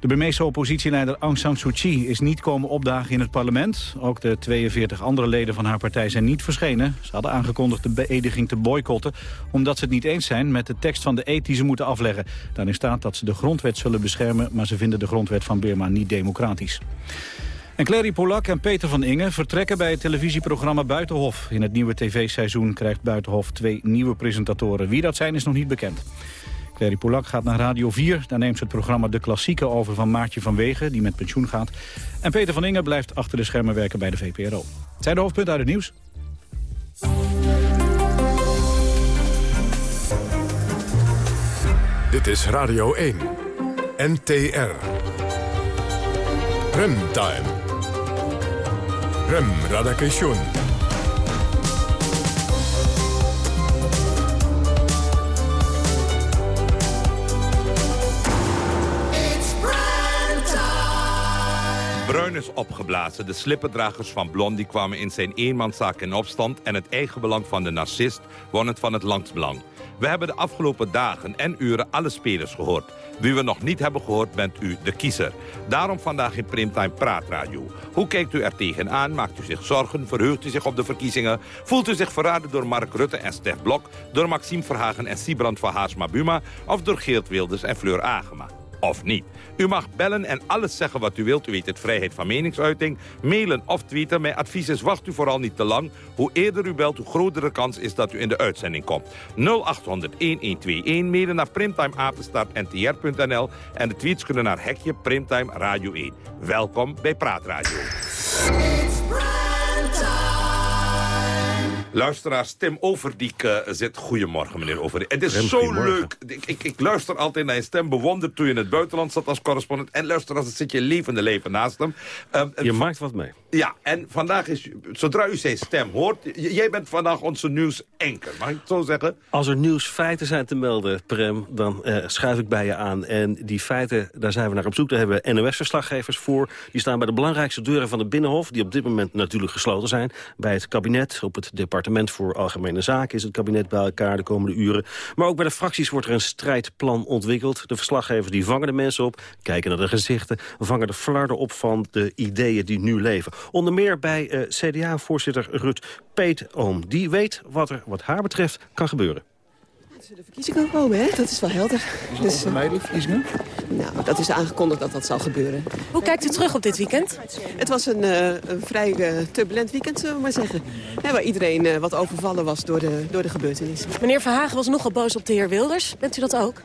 De Burmeese oppositieleider Aung San Suu Kyi is niet komen opdagen in het parlement. Ook de 42 andere leden van haar partij zijn niet verschenen. Ze hadden aangekondigd de beëdiging te boycotten... omdat ze het niet eens zijn met de tekst van de eet die ze moeten afleggen. Daarin staat dat ze de grondwet zullen beschermen... maar ze vinden de grondwet van Burma niet democratisch. En Clary Polak en Peter van Ingen vertrekken bij het televisieprogramma Buitenhof. In het nieuwe tv-seizoen krijgt Buitenhof twee nieuwe presentatoren. Wie dat zijn is nog niet bekend. Clary Polak gaat naar Radio 4. Daar neemt ze het programma De Klassieke over van Maartje van Wegen... die met pensioen gaat. En Peter van Ingen blijft achter de schermen werken bij de VPRO. Het zijn de hoofdpunten uit het nieuws. Dit is Radio 1. NTR. Remtime. Rem Radakation. Is opgeblazen. De slippendragers van Blondie kwamen in zijn eenmanszaak in opstand... en het eigen belang van de narcist won het van het landsbelang. We hebben de afgelopen dagen en uren alle spelers gehoord. Wie we nog niet hebben gehoord, bent u de kiezer. Daarom vandaag in Primetime Praatradio. Hoe kijkt u er tegenaan? Maakt u zich zorgen? Verheugt u zich op de verkiezingen? Voelt u zich verraden door Mark Rutte en Stef Blok... door Maxime Verhagen en Siebrand van Haarsma-Buma... of door Geert Wilders en Fleur Agema? Of niet. U mag bellen en alles zeggen wat u wilt. U weet het, vrijheid van meningsuiting. Mailen of tweeten. Mijn advies is, wacht u vooral niet te lang. Hoe eerder u belt, hoe groter de kans is dat u in de uitzending komt. 0800-1121. Mailen naar primtimeapenstaartntr.nl. En de tweets kunnen naar hekje Primtime Radio 1. Welkom bij Praatradio. Luisteraars, Tim Overdiek uh, zit. Goedemorgen, meneer Overdiek. Het is zo leuk. Ik, ik, ik luister altijd naar je stem, bewonder toen je in het buitenland zat als correspondent. En luister als het zit je levende leven naast hem. Um, Je maakt wat mee. Ja, en vandaag is, zodra u zijn stem hoort... jij bent vandaag onze nieuws-enker, mag ik het zo zeggen? Als er nieuwsfeiten zijn te melden, Prem, dan eh, schuif ik bij je aan. En die feiten, daar zijn we naar op zoek. Daar hebben we NOS-verslaggevers voor. Die staan bij de belangrijkste deuren van de Binnenhof... die op dit moment natuurlijk gesloten zijn. Bij het kabinet, op het departement voor Algemene Zaken... is het kabinet bij elkaar de komende uren. Maar ook bij de fracties wordt er een strijdplan ontwikkeld. De verslaggevers die vangen de mensen op, kijken naar de gezichten... vangen de flarden op van de ideeën die nu leven. Onder meer bij eh, CDA-voorzitter Rut Peetoom. Die weet wat er wat haar betreft kan gebeuren. De verkiezingen komen, hè? Dat is wel helder. Dus, uh, verkiezingen? nou, dat is aangekondigd dat dat zal gebeuren. Hoe kijkt u terug op dit weekend? Het was een, uh, een vrij uh, turbulent weekend, zullen we maar zeggen. Hè, waar iedereen uh, wat overvallen was door de, door de gebeurtenissen. Meneer Verhagen was nogal boos op de heer Wilders. Bent u dat ook?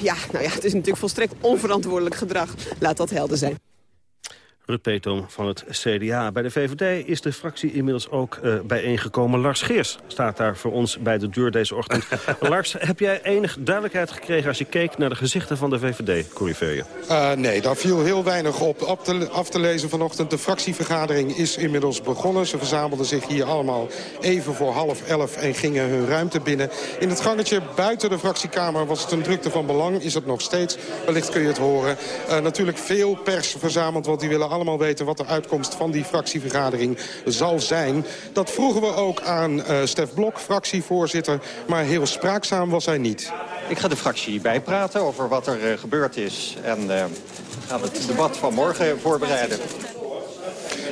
ja, nou ja, het is natuurlijk volstrekt onverantwoordelijk gedrag. Laat dat helder zijn. Rut Petom van het CDA. Bij de VVD is de fractie inmiddels ook uh, bijeengekomen. Lars Geers staat daar voor ons bij de deur deze ochtend. Lars, heb jij enig duidelijkheid gekregen als je keek naar de gezichten van de VVD, Corrie uh, Nee, daar viel heel weinig op af te, af te lezen vanochtend. De fractievergadering is inmiddels begonnen. Ze verzamelden zich hier allemaal even voor half elf en gingen hun ruimte binnen. In het gangetje buiten de fractiekamer was het een drukte van belang. Is het nog steeds. Wellicht kun je het horen. Uh, natuurlijk veel pers verzameld, want die willen allemaal weten... wat de uitkomst van die fractievergadering zal zijn. Dat vroegen we ook aan uh, Stef Blok, fractievoorzitter. Maar heel spraakzaam was hij niet. Ik ga de fractie bijpraten over wat er uh, gebeurd is. En uh, gaan het debat van morgen voorbereiden.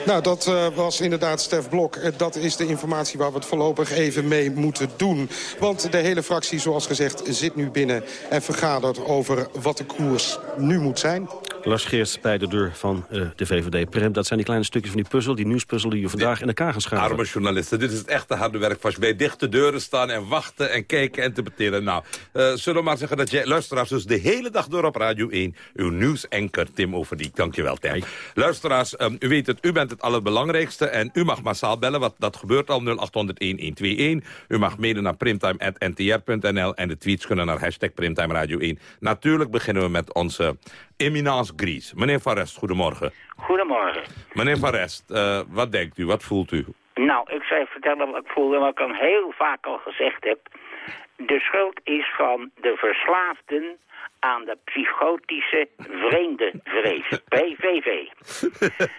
Nou, dat uh, was inderdaad Stef Blok. Dat is de informatie waar we het voorlopig even mee moeten doen. Want de hele fractie, zoals gezegd, zit nu binnen... en vergadert over wat de koers nu moet zijn. Lars Geerts bij de deur van uh, de VVD. Prem, dat zijn die kleine stukjes van die puzzel, die nieuwspuzzel... die je vandaag in elkaar gaat. Arme journalisten, dit is het echte harde werk. Vast bij dichte deuren staan en wachten en kijken en debatteren. Nou, uh, zullen we maar zeggen dat jij, luisteraars, dus de hele dag door op Radio 1... uw nieuwsanker Tim Overdiek. Dankjewel, Tim. Luisteraars, um, u weet het, u bent het allerbelangrijkste... en u mag massaal bellen, wat, dat gebeurt al 0800-1121. U mag mede naar primtime.ntr.nl en de tweets kunnen naar hashtag Primtime Radio 1. Natuurlijk beginnen we met onze eminence Gries. Meneer Van Rest, goedemorgen. Goedemorgen. Meneer Van Rest, uh, wat denkt u, wat voelt u? Nou, ik zou vertellen wat ik voel en wat ik al heel vaak al gezegd heb. De schuld is van de verslaafden aan de psychotische vreemdenvrees. PVV.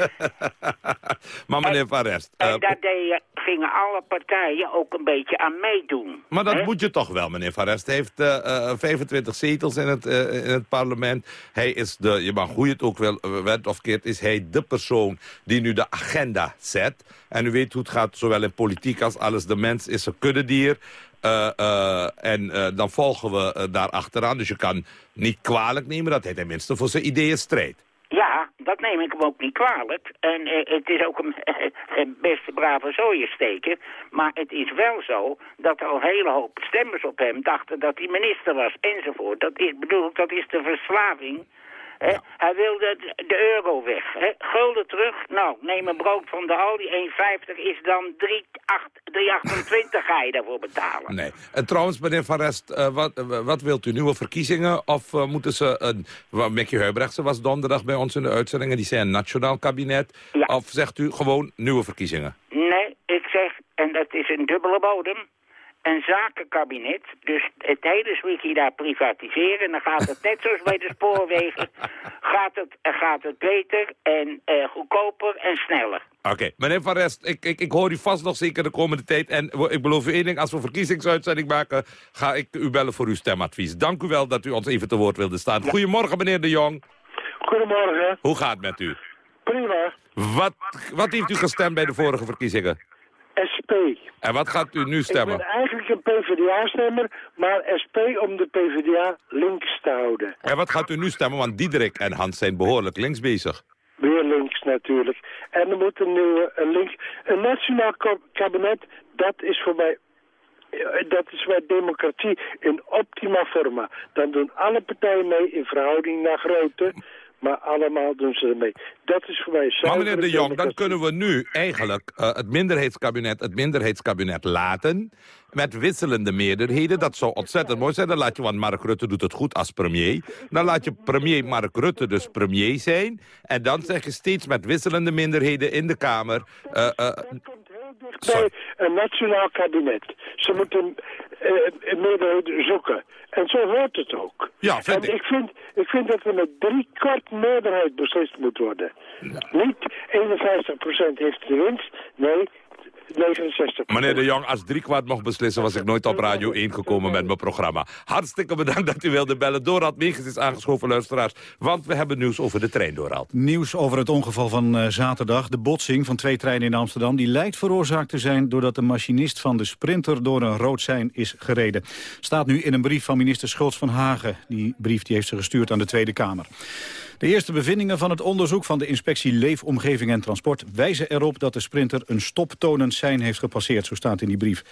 maar meneer Van Rest... En, uh, en daar deden, gingen alle partijen ook een beetje aan meedoen. Maar dat hè? moet je toch wel, meneer Van Rest. Hij heeft uh, uh, 25 zetels in het, uh, in het parlement. Hij is de, je mag hoe je het ook wil, wet of keert, is hij de persoon die nu de agenda zet. En u weet hoe het gaat, zowel in politiek als alles. De mens is een kuddedier. Uh, uh, en uh, dan volgen we daar achteraan. Dus je kan niet kwalijk nemen dat hij tenminste voor zijn ideeën strijdt. Ja, dat neem ik hem ook niet kwalijk. En het is ook een, een beste brave zooiensteker. Maar het is wel zo dat er al een hele hoop stemmers op hem dachten dat hij minister was enzovoort. Dat is bedoeld, dat is de verslaving Ja. Hij wilde de euro weg. He. Gulden terug. Nou, neem een brood van de Aldi. 1,50 is dan 3,28 ga je daarvoor betalen. Nee. En trouwens, meneer Van Rest, uh, wat, uh, wat wilt u? Nieuwe verkiezingen? Of uh, moeten ze... Uh, Mickey Huibrechtse was donderdag bij ons in de uitzendingen. Die zei een nationaal kabinet. Ja. Of zegt u gewoon nieuwe verkiezingen? Nee, ik zeg, en dat is een dubbele bodem een zakenkabinet. Dus het hele Swiki daar privatiseren. Dan gaat het net zoals bij de spoorwegen. Gaat het, gaat het beter en uh, goedkoper en sneller. Oké, okay. meneer Van Rest, ik, ik, ik hoor u vast nog zeker de komende tijd. En ik beloof u één ding, als we verkiezingsuitzending maken... ga ik u bellen voor uw stemadvies. Dank u wel dat u ons even te woord wilde staan. Ja. Goedemorgen, meneer de Jong. Goedemorgen. Hoe gaat het met u? Prima. Wat, wat heeft u gestemd bij de vorige verkiezingen? SP. En wat gaat u nu stemmen? Ik ben eigenlijk een PvdA-stemmer, maar SP om de PvdA links te houden. En wat gaat u nu stemmen? Want Diederik en Hans zijn behoorlijk links bezig. Weer links natuurlijk. En er moet een nieuwe een links... Een nationaal kabinet, dat is voor mij... Dat is bij democratie in optima forma. Dan doen alle partijen mee in verhouding naar grootte... Maar allemaal doen ze ermee. Dat is voor mij Maar meneer de Jong, dan kunnen we nu eigenlijk uh, het minderheidskabinet het minderheidskabinet laten... met wisselende meerderheden. Dat zou ontzettend mooi zijn. Dan laat je, want Mark Rutte doet het goed als premier. Dan laat je premier Mark Rutte dus premier zijn. En dan zeg je steeds met wisselende minderheden in de Kamer... Uh, uh, bij een nationaal kabinet. Ze moeten uh, een meerderheid zoeken. En zo hoort het ook. Ja, vind en ik. vind, ik vind dat er met drie kwart meerderheid beslist moet worden. Ja. Niet 51% heeft de winst, nee, 69 Meneer de Jong, als driekwart mocht beslissen... was ik nooit op Radio 1 gekomen met mijn programma. Hartstikke bedankt dat u wilde bellen. Dorad Meegens is aangeschoven, luisteraars. Want we hebben nieuws over de trein, Dorad. Nieuws over het ongeval van uh, zaterdag. De botsing van twee treinen in Amsterdam. Die lijkt veroorzaakt te zijn doordat de machinist van de Sprinter... door een rood sein is gereden. Staat nu in een brief van minister Schultz van Hagen. Die brief die heeft ze gestuurd aan de Tweede Kamer. De eerste bevindingen van het onderzoek van de inspectie Leefomgeving en Transport wijzen erop dat de sprinter een stoptonend sein heeft gepasseerd, zo staat in die brief.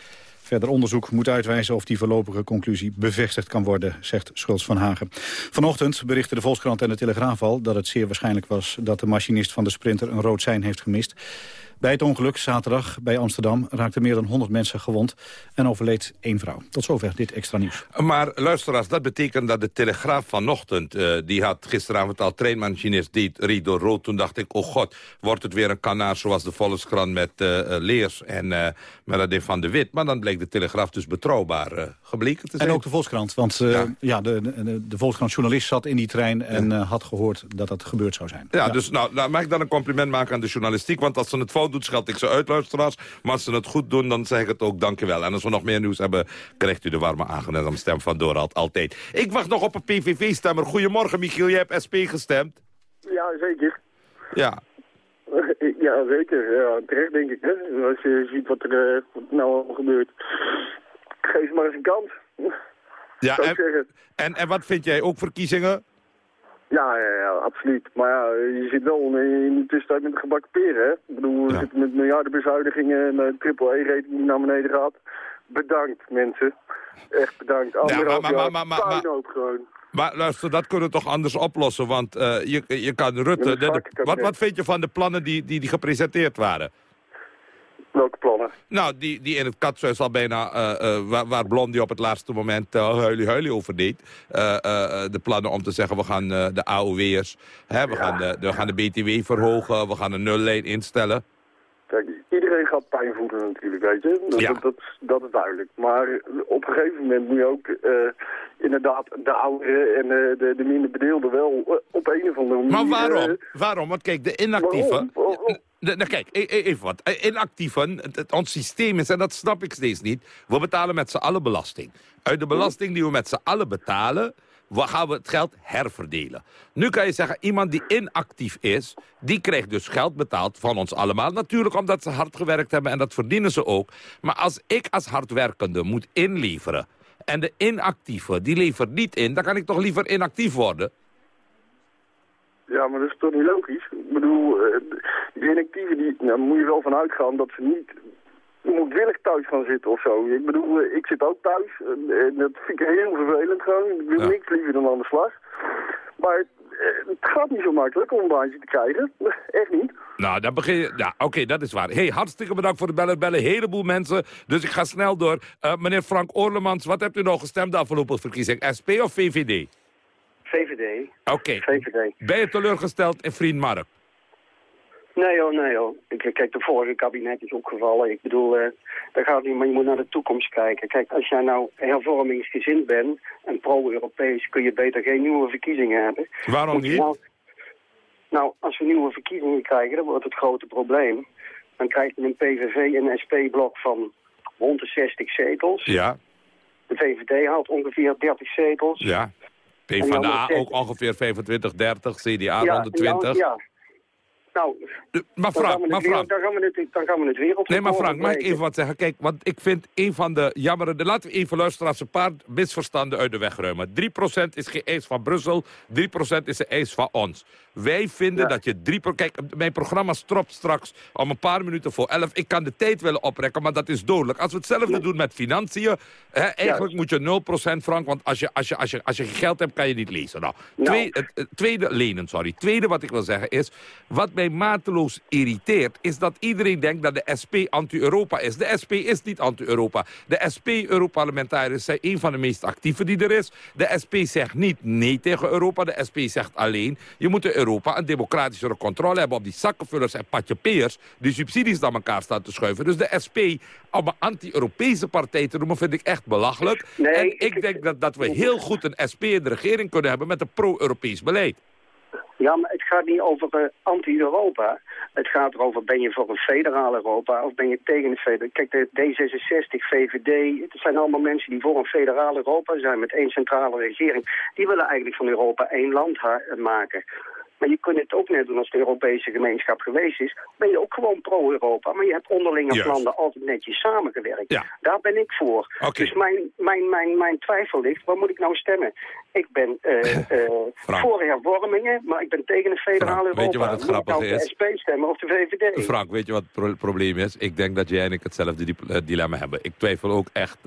Verder onderzoek moet uitwijzen of die voorlopige conclusie bevestigd kan worden, zegt Schultz van Hagen. Vanochtend berichten de Volkskrant en de Telegraaf al dat het zeer waarschijnlijk was dat de machinist van de Sprinter een rood sein heeft gemist. Bij het ongeluk zaterdag bij Amsterdam raakten meer dan 100 mensen gewond en overleed één vrouw. Tot zover dit extra nieuws. Maar luisteraars, dat betekent dat de Telegraaf vanochtend... Uh, die had gisteravond al treinmachinist die reed door rood. Toen dacht ik, oh god, wordt het weer een kanaar zoals de Volkskrant met uh, Leers en uh, van de Wit. Maar dan bleek de Telegraaf dus betrouwbaar gebleken te zijn. En ook de Volkskrant, want ja. ja. de, de, de Volkskrant-journalist zat in die trein... en had gehoord dat dat gebeurd zou zijn. Ja, ja. dus nou, nou, mag ik dan een compliment maken aan de journalistiek... want als ze het fout doet, scheld ik ze uit, luisteraars. Maar als ze het goed doen, dan zeg ik het ook dankjewel. En als we nog meer nieuws hebben, krijgt u de warme aangename stem van Dorald altijd. Ik wacht nog op een PVV-stemmer. Goedemorgen, Michiel, jij hebt SP gestemd. Ja, zeker. Ja. Ja, zeker. Ja, terecht denk ik. Hè? Als je ziet wat er uh, nou gebeurt. Geef maar eens een kans. Ja, en, en, en wat vind jij? Ook verkiezingen? Ja, ja, ja, absoluut. Maar ja, je zit wel in de tussentijd met de gebakken peren, hè? Ik bedoel, we ja. zitten met miljardenbezuinigingen en een triple-E-rating die naar beneden gaat. Bedankt, mensen. Echt bedankt. Anderhalf ja, maar, maar, maar, maar, maar, gewoon. Maar luister, dat kunnen we toch anders oplossen? Want uh, je, je kan Rutte... De, wat, wat vind je van de plannen die, die, die gepresenteerd waren? Welke plannen? Nou, die, die in het katshuis al bijna, uh, uh, waar, waar Blondie op het laatste moment uh, huilie huilie over deed. de plannen om te zeggen, we gaan de AOW'ers, hè, we, ja. gaan de, we gaan de BTW verhogen, we gaan een nullijn instellen. Kijk, iedereen gaat pijn voelen natuurlijk, weet je. Dat, ja. dat, dat, dat, is duidelijk. Maar op een gegeven moment moet je ook inderdaad de ouderen en de, de minder bedeelden wel op een of andere manier... Maar waarom? waarom? Want kijk, de inactieven... Nou, kijk, even wat. Inactieven, het, ons systeem is, en dat snap ik steeds niet... we betalen met z'n allen belasting. Uit de belasting die we met z'n allen betalen... gaan we het geld herverdelen. Nu kan je zeggen, iemand die inactief is... die krijgt dus geld betaald van ons allemaal. Natuurlijk omdat ze hard gewerkt hebben en dat verdienen ze ook. Maar als ik als hardwerkende moet inleveren... en de inactieve, die levert niet in... dan kan ik toch liever inactief worden... Ja, maar dat is toch niet logisch? Ik bedoel, die inactieven, die, nou, moet je wel van uitgaan dat ze niet moedwillig thuis gaan zitten of zo. Ik bedoel, ik zit ook thuis. En dat vind ik heel vervelend gewoon. Ik wil ja. niks liever dan aan de slag. Maar het gaat niet zo makkelijk om een baantje te krijgen. Echt niet. Nou, dan begin je... Ja, oké, okay, dat is waar. hey, hartstikke bedankt voor de bellen. bellen. Een heleboel mensen. Dus ik ga snel door. Uh, meneer Frank Orlemans, wat hebt u nou gestemd de afgelopen verkiezing? SP of VVD? VVD. Oké. Okay. VVD. Ben je teleurgesteld in Vriend Mark? Nee hoor, nee hoor. Kijk, de vorige kabinet is opgevallen. Ik bedoel, uh, daar gaat niet, maar je moet naar de toekomst kijken. Kijk, als jij nou hervormingsgezind bent en pro-Europees... kun je beter geen nieuwe verkiezingen hebben. Waarom niet? Nou, nou, als we nieuwe verkiezingen krijgen, dan wordt het grote probleem. Dan krijg je een PVV en SP-blok van rond de 60 zetels. Ja. De VVD haalt ongeveer 30 zetels. Ja. PvdA ook ongeveer 25, 30, CDA ja, 120. Ja, nou, maar Frank, maar Frank. Dan gaan we het, dan gaan we het weer op Nee, maar Frank, mag ik even wat zeggen? Kijk, want ik vind een van de jammere... Laten we even luisteren als een paar misverstanden uit de weg ruimen. 3% is geen eis van Brussel, 3% is de eis van ons. Wij vinden ja. dat je 3... Kijk, mijn programma stopt straks om een paar minuten voor 11. Ik kan de tijd willen oprekken, maar dat is dodelijk. Als we hetzelfde ja. doen met financiën... Hè, eigenlijk ja. moet je 0% Frank, want als je, als, je, als, je, als je geld hebt, kan je niet lezen. Nou, nou. Tweede, tweede lenen, sorry. Tweede wat ik wil zeggen is... Wat mij mateloos irriteert, is dat iedereen denkt dat de SP anti-Europa is. De SP is niet anti-Europa. De SP-Europarlementariërs zijn een van de meest actieve die er is. De SP zegt niet nee tegen Europa. De SP zegt alleen, je moet in Europa een democratischere controle hebben op die zakkenvullers en patjepeers die subsidies naar elkaar staan te schuiven. Dus de SP om een anti-Europese partij te noemen vind ik echt belachelijk. Nee, en ik, ik denk dat, dat we heel goed een SP in de regering kunnen hebben met een pro-Europees beleid. Ja, maar het gaat niet over uh, anti-Europa. Het gaat erover, ben je voor een federaal Europa of ben je tegen een federaal... Kijk, de D66, VVD, het zijn allemaal mensen die voor een federaal Europa zijn... met één centrale regering. Die willen eigenlijk van Europa één land maken. Maar je kunt het ook net doen als de Europese gemeenschap geweest is. Ben je ook gewoon pro-Europa. Maar je hebt onderlinge landen altijd netjes samengewerkt. Ja. Daar ben ik voor. Dus mijn, mijn, mijn, mijn twijfel ligt, waar moet ik nou stemmen? Ik ben eh, eh, voor hervormingen, maar ik ben tegen een federale Europa. weet je wat het grappige op de is? SP stemmen of de VVD? Frank, weet je wat het pro- probleem is? Ik denk dat jij en ik hetzelfde di- eh, dilemma hebben. Ik twijfel ook echt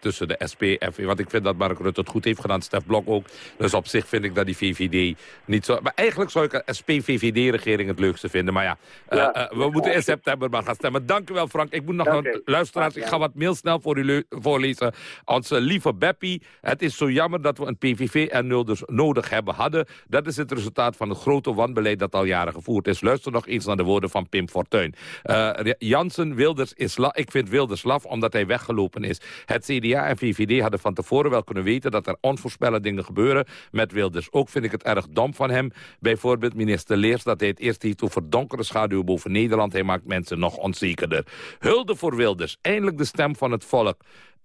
tussen de SP en VVD. Want ik vind dat Mark Rutte het goed heeft gedaan. Stef Blok ook. Dus op zich vind ik dat die VVD niet zo... Maar eigenlijk zou ik een SP-VVD-regering het leukste vinden. Maar ja, Ja. we moeten in september maar gaan stemmen. Dank u wel, Frank. Ik moet nog een luisteraars. Ik ga wat mail snel voor u voorlezen. Onze lieve Beppie. Het is zo jammer dat we een PVV en nul dus nodig hebben hadden. Dat is het resultaat van het grote wanbeleid dat al jaren gevoerd is. Luister nog eens naar de woorden van Pim Fortuyn. Eh, Jansen, Wilders is la ik vind Wilders laf omdat hij weggelopen is. Het CDA en VVD hadden van tevoren wel kunnen weten dat er onvoorspellende dingen gebeuren met Wilders. Ook vind ik het erg dom van hem. Bijvoorbeeld minister Leers dat hij het eerst heeft over donkere schaduw boven Nederland. Hij maakt mensen nog onzekerder. Hulde voor Wilders. Eindelijk de stem van het volk.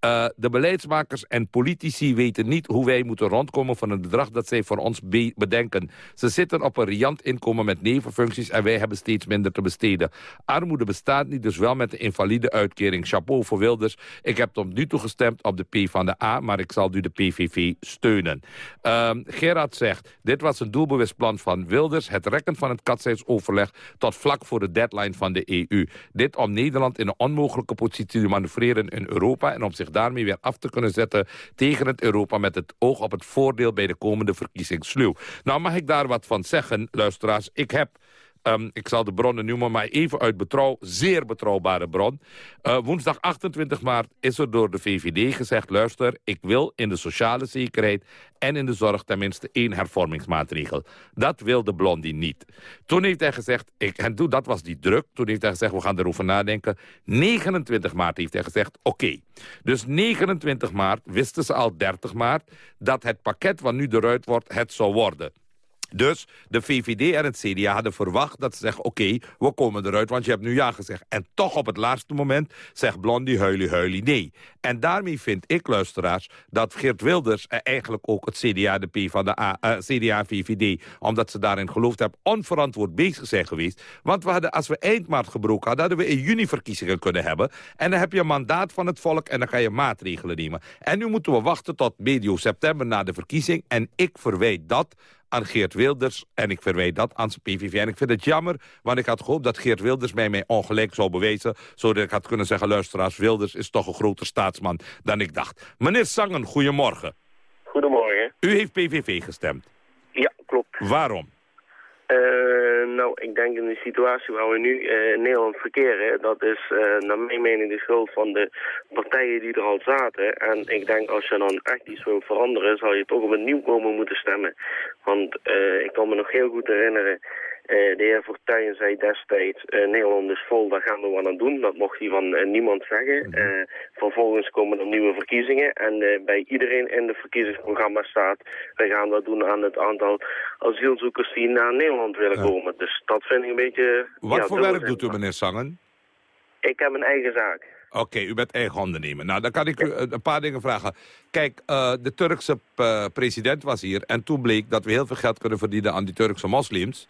Eh, de beleidsmakers en politici weten niet hoe wij moeten rondkomen van het bedrag dat zij voor ons be- bedenken. Ze zitten op een riant inkomen met nevenfuncties en wij hebben steeds minder te besteden. Armoede bestaat niet, dus wel met de invalide uitkering. Chapeau voor Wilders. Ik heb tot nu toe gestemd op de P van de A, maar ik zal nu de PVV steunen. Ehm, Gerard zegt, dit was een doelbewust plan van Wilders. Het rekken van het katshuisoverleg tot vlak voor de deadline van de EU. Dit om Nederland in een onmogelijke positie te manoeuvreren in Europa... en om zich daarmee weer af te kunnen zetten tegen het Europa... met het oog op het voordeel bij de komende verkiezingssluw. Nou, mag ik daar wat van zeggen, luisteraars? Ik heb... Ehm, ik zal de bronnen noemen, maar even uit betrouw, zeer betrouwbare bron. Eh, woensdag 28 maart is er door de VVD gezegd... luister, ik wil in de sociale zekerheid en in de zorg tenminste één hervormingsmaatregel. Dat wilde Blondie niet. Toen heeft hij gezegd, ik, en toen, dat was die druk, toen heeft hij gezegd, we gaan erover nadenken. 29 maart heeft hij gezegd, oké. Dus 29 maart wisten ze al 30 maart dat het pakket wat nu eruit wordt, het zou worden. Dus de VVD en het CDA hadden verwacht dat ze zeggen... oké, we komen eruit, want je hebt nu ja gezegd. En toch op het laatste moment zegt Blondie huilie huilie nee. En daarmee vind ik, luisteraars, dat Geert Wilders... en eigenlijk ook het CDA, de P van de eh, CDA, VVD... omdat ze daarin geloofd hebben, onverantwoord bezig zijn geweest. Want we hadden, als we eind maart gebroken hadden... hadden we in juni verkiezingen kunnen hebben. En dan heb je een mandaat van het volk en dan ga je maatregelen nemen. En nu moeten we wachten tot medio september na de verkiezing. En ik verwijt dat aan Geert Wilders en ik verwijt dat aan zijn PVV. En ik vind het jammer, want ik had gehoopt dat Geert Wilders mij mij ongelijk zou bewijzen... zodat ik had kunnen zeggen, luisteraars, Wilders is toch een groter staatsman dan ik dacht. Meneer Sangen, goedemorgen. Goedemorgen. U heeft PVV gestemd. Ja, klopt. Waarom? Eh, nou, ik denk in de situatie waar we nu eh, in Nederland verkeren, dat is eh, naar mijn mening de schuld van de partijen die er al zaten. En ik denk als je dan echt iets wil veranderen, zal je toch op een nieuwkomer moeten stemmen. Want ik kan me nog heel goed herinneren, de heer Fortuyn zei destijds, eh, Nederland is vol, daar gaan we wat aan doen. Dat mocht hij van eh, niemand zeggen. Eh, vervolgens komen er nieuwe verkiezingen en eh, bij iedereen in het verkiezingsprogramma staat, wij gaan wat doen aan het aantal asielzoekers die naar Nederland willen komen. Dus dat vind ik een beetje... Wat ja, voor werk doet u, meneer Sangen? Ik heb een eigen zaak. Oké, u bent eigen ondernemer. Nou, dan kan ik u eh, een paar dingen vragen. Kijk, eh, de Turkse eh, president was hier... en toen bleek dat we heel veel geld kunnen verdienen aan die Turkse moslims.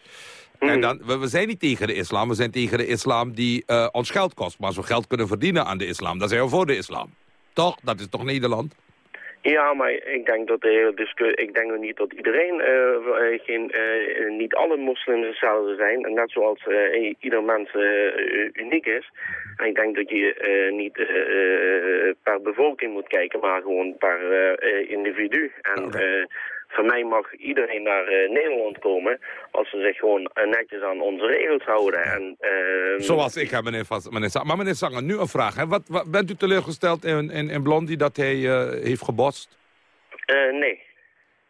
En dan, we, we zijn niet tegen de islam, we zijn tegen de islam die eh, ons geld kost. Maar als we geld kunnen verdienen aan de islam, dan zijn we voor de islam. Toch? Dat is toch Nederland? Ja, maar ik denk dat de hele discussie, ik denk niet dat iedereen, eh, eh, geen, niet alle moslims hetzelfde zijn. En net zoals ieder mens uniek is. En ik denk dat je niet per bevolking moet kijken, maar gewoon per individu. En voor mij mag iedereen naar eh, Nederland komen als ze zich gewoon eh, netjes aan onze regels houden. En, eh, Zoals ik, hè, meneer, meneer Sangen. Maar meneer Sangen, nu een vraag. Hè. Wat, wat- bent u teleurgesteld in, in, in Blondie dat hij eh, heeft gebotst? Nee.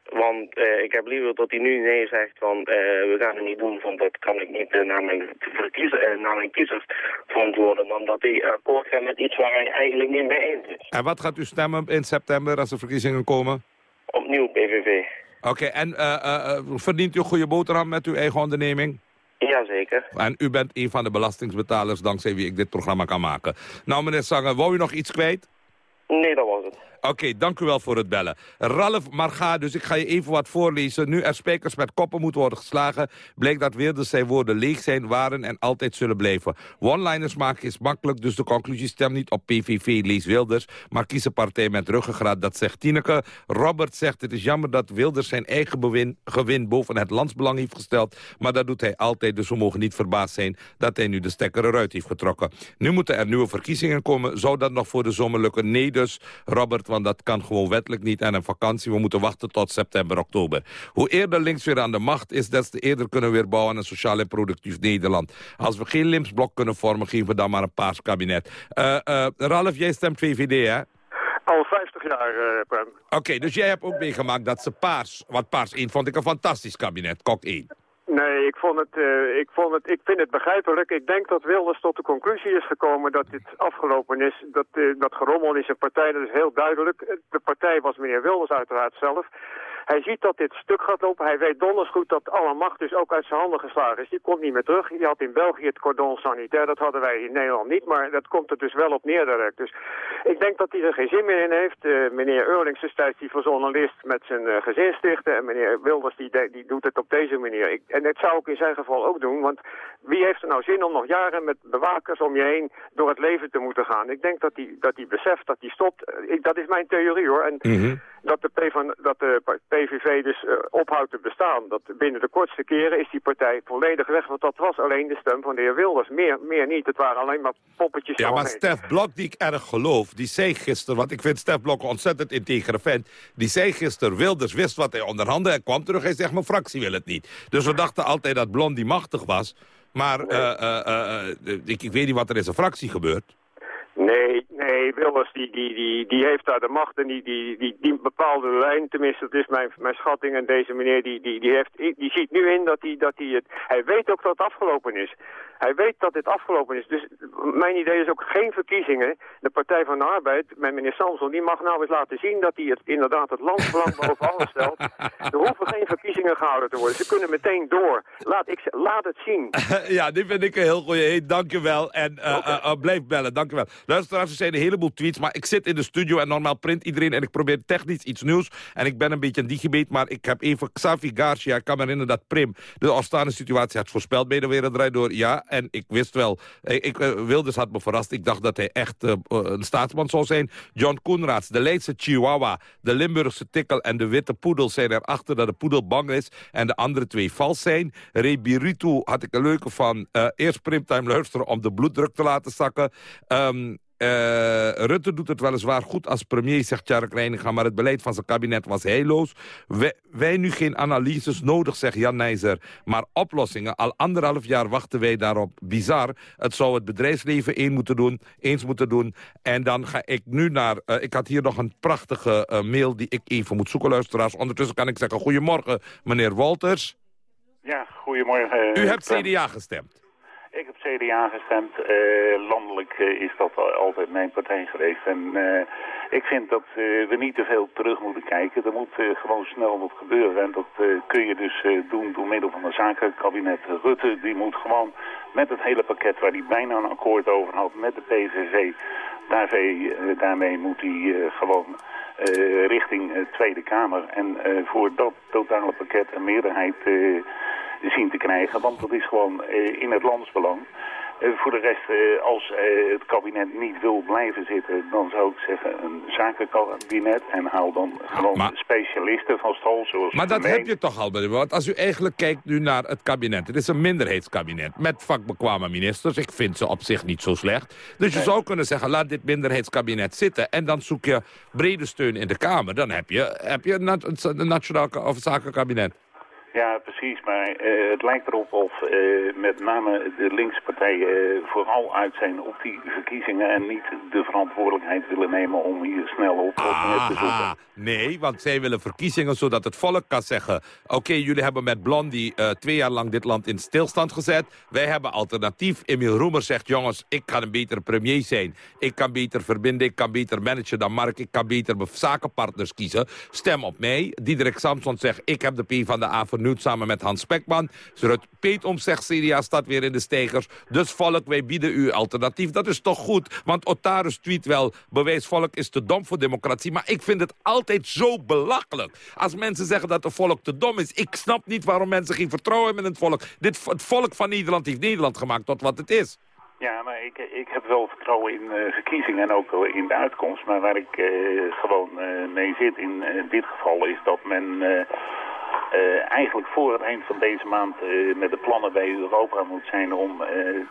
Want ik heb liever dat hij nu nee zegt van we gaan het niet doen, want dat kan ik niet naar, mijn verkiezer, naar mijn kiezers verantwoorden. Dan dat hij akkoord gaat met iets waar hij eigenlijk niet mee eens is. En wat gaat u stemmen in september als er verkiezingen komen? Opnieuw PVV. Oké, en eh, eh, eh, verdient u een goede boterham met uw eigen onderneming? Jazeker. En u bent een van de belastingsbetalers dankzij wie ik dit programma kan maken. Nou, meneer Sanger, wou u nog iets kwijt? Nee, dat was het. Oké, dank u wel voor het bellen. Ralf Marga, dus ik ga je even wat voorlezen. Nu er spijkers met koppen moeten worden geslagen... bleek dat Wilders zijn woorden leeg zijn, waren en altijd zullen blijven. One-liners maken is makkelijk, dus de conclusie stem niet op PVV, lees Wilders... maar kies een partij met ruggengraat, dat zegt Tineke. Robert zegt, het is jammer dat Wilders zijn eigen gewin... boven het landsbelang heeft gesteld, maar dat doet hij altijd... dus we mogen niet verbaasd zijn dat hij nu de stekker eruit heeft getrokken. Nu moeten er nieuwe verkiezingen komen. Zou dat nog voor de zomer lukken? Nee dus, Robert, want dat kan gewoon wettelijk niet. En een vakantie, we moeten wachten tot september, oktober. Hoe eerder links weer aan de macht is, des te eerder kunnen we weer bouwen aan een sociaal en productief Nederland. Als we geen limsblok kunnen vormen, geven we dan maar een paars kabinet. Uh, uh, Ralf, jij stemt VVD, hè? Al 50 jaar, uh, Prem. Oké, dus jij hebt ook meegemaakt dat ze paars, wat paars 1 vond ik een fantastisch kabinet, Kok 1. Nee, ik, vond het, uh, ik, vond het, ik vind het begrijpelijk. Ik denk dat Wilders tot de conclusie is gekomen dat dit afgelopen is. Dat, uh, dat gerommel in zijn partij, dat is heel duidelijk. De partij was meneer Wilders uiteraard zelf. Hij ziet dat dit stuk gaat lopen. Hij weet donders goed dat alle macht dus ook uit zijn handen geslagen is. Die komt niet meer terug. Je had in België het cordon sanitair. Dat hadden wij in Nederland niet. Maar dat komt er dus wel op neer direct. Dus ik denk dat hij er geen zin meer in heeft. Uh, meneer Eurlings destijds die journalist met zijn uh, gezin stichten. En meneer Wilders die, die doet het op deze manier. Ik, en dat zou ik in zijn geval ook doen. Want wie heeft er nou zin om nog jaren met bewakers om je heen door het leven te moeten gaan? Ik denk dat hij dat die beseft dat hij stopt. Ik, dat is mijn theorie hoor. En -hmm. Dat de, dat de PVV dus uh, ophoudt te bestaan. Dat binnen de kortste keren is die partij volledig weg. Want dat was alleen de stem van de heer Wilders. Meer, meer niet. Het waren alleen maar poppetjes. Ja, maar Stef Blok, die ik erg geloof, die zei gisteren... want ik vind Stef Blok een ontzettend integere vent... die zei gisteren, Wilders wist wat hij onderhande... en kwam terug en zegt, mijn fractie wil het niet. Dus we dachten altijd dat Blondie machtig was... Maar uh, uh, ik, ik weet niet wat er in zijn fractie gebeurt. Nee, nee, Wilders die, die, die, die heeft daar de macht en die, die, die, die bepaalde lijn, tenminste dat is mijn, mijn schatting en deze meneer die, die, die, heeft, die ziet nu in dat hij, dat hij het, hij weet ook dat het afgelopen is. Hij weet dat dit afgelopen is. Dus mijn idee is ook geen verkiezingen. De Partij van de Arbeid, met meneer Samson, die mag nou eens laten zien dat hij het, inderdaad het landsbelang boven alles stelt. Er hoeven geen verkiezingen gehouden te worden. Ze kunnen meteen door. Laat, ik, laat het zien. ja, dit vind ik een heel goeie. Hey, dank je wel. En uh, okay. uh, uh, blijf bellen. Dank je wel. Luisteraars, er zijn een heleboel tweets, maar ik zit in de studio en normaal print iedereen en ik probeer technisch iets nieuws. En ik ben een beetje een digibeet, maar ik heb even Xavi Garcia. Ik kan me herinneren dat Prim de afstaande situatie had voorspeld bij de Wereld door. Ja, en ik wist wel, ik, ik, Wilders had me verrast. Ik dacht dat hij echt uh, een staatsman zou zijn. John Koenraads, de Leidse Chihuahua, de Limburgse tikkel en de witte poedel zijn erachter dat de poedel bang is en de andere twee vals zijn. Ray Biritu had ik een leuke van eerst primtime luisteren om de bloeddruk te laten zakken. Um, uh, Rutte doet het weliswaar goed als premier, zegt Tjark Reininga... maar het beleid van zijn kabinet was heilloos. Wij, wij nu geen analyses nodig, zegt Jan Nijzer, maar oplossingen. Al anderhalf jaar wachten wij daarop. Bizar. Het zou het bedrijfsleven een moeten doen, eens moeten doen. En dan ga ik nu naar... Uh, ik had hier nog een prachtige uh, mail die ik even moet zoeken, luisteraars. Ondertussen kan ik zeggen, goedemorgen, meneer Walters. Ja, goedemorgen. U hebt CDA gestemd. Ik heb CDA gestemd. Uh, landelijk uh, is dat altijd mijn partij geweest. En uh, ik vind dat we niet te veel terug moeten kijken. Er moet gewoon snel wat gebeuren. En dat kun je dus doen door middel van een zakenkabinet. Rutte die moet gewoon met het hele pakket waar hij bijna een akkoord over had met de PVV. Daarmee, daarmee moet hij gewoon richting Tweede Kamer. En voor dat totale pakket een meerderheid zien te krijgen. Want dat is gewoon uh, in het landsbelang. Uh, voor de rest, uh, als het kabinet niet wil blijven zitten, dan zou ik zeggen een zakenkabinet. En haal dan gewoon maar, specialisten van stal. Zoals maar dat heb je toch al, want als u eigenlijk kijkt nu naar het kabinet. Het is een minderheidskabinet met vakbekwame ministers. Ik vind ze op zich niet zo slecht. Dus je nee. zou kunnen zeggen, laat dit minderheidskabinet zitten. En dan zoek je brede steun in de Kamer. Dan heb je, heb je een nationaal of zakenkabinet. Ja, precies. Maar uh, het lijkt erop of uh, met name de linkse partijen uh, vooral uit zijn op die verkiezingen... en niet de verantwoordelijkheid willen nemen om hier snel op te zoeken. Nee, want zij willen verkiezingen zodat het volk kan zeggen... oké, okay, jullie hebben met Blondie twee jaar lang dit land in stilstand gezet. Wij hebben alternatief. Emiel Roemer zegt, jongens, ik kan een betere premier zijn. Ik kan beter verbinden, ik kan beter managen dan Mark. Ik kan beter mijn zakenpartners kiezen. Stem op mij. Diederik Samson zegt, ik heb de P van de A voor samen met Hans Spekman. Rut Peetom zegt CDA staat weer in de stegers. Dus volk, wij bieden u alternatief. Dat is toch goed, want Otarus tweet wel... bewijs volk is te dom voor democratie. Maar ik vind het altijd zo belachelijk. Als mensen zeggen dat het volk te dom is. Ik snap niet waarom mensen geen vertrouwen hebben in het volk. Dit, het volk van Nederland heeft Nederland gemaakt tot wat het is. Ja, maar ik, ik heb wel vertrouwen in uh, verkiezingen en ook in de uitkomst. Maar waar ik uh, gewoon uh, mee zit in dit geval is dat men eigenlijk voor het eind van deze maand met de plannen bij Europa moet zijn om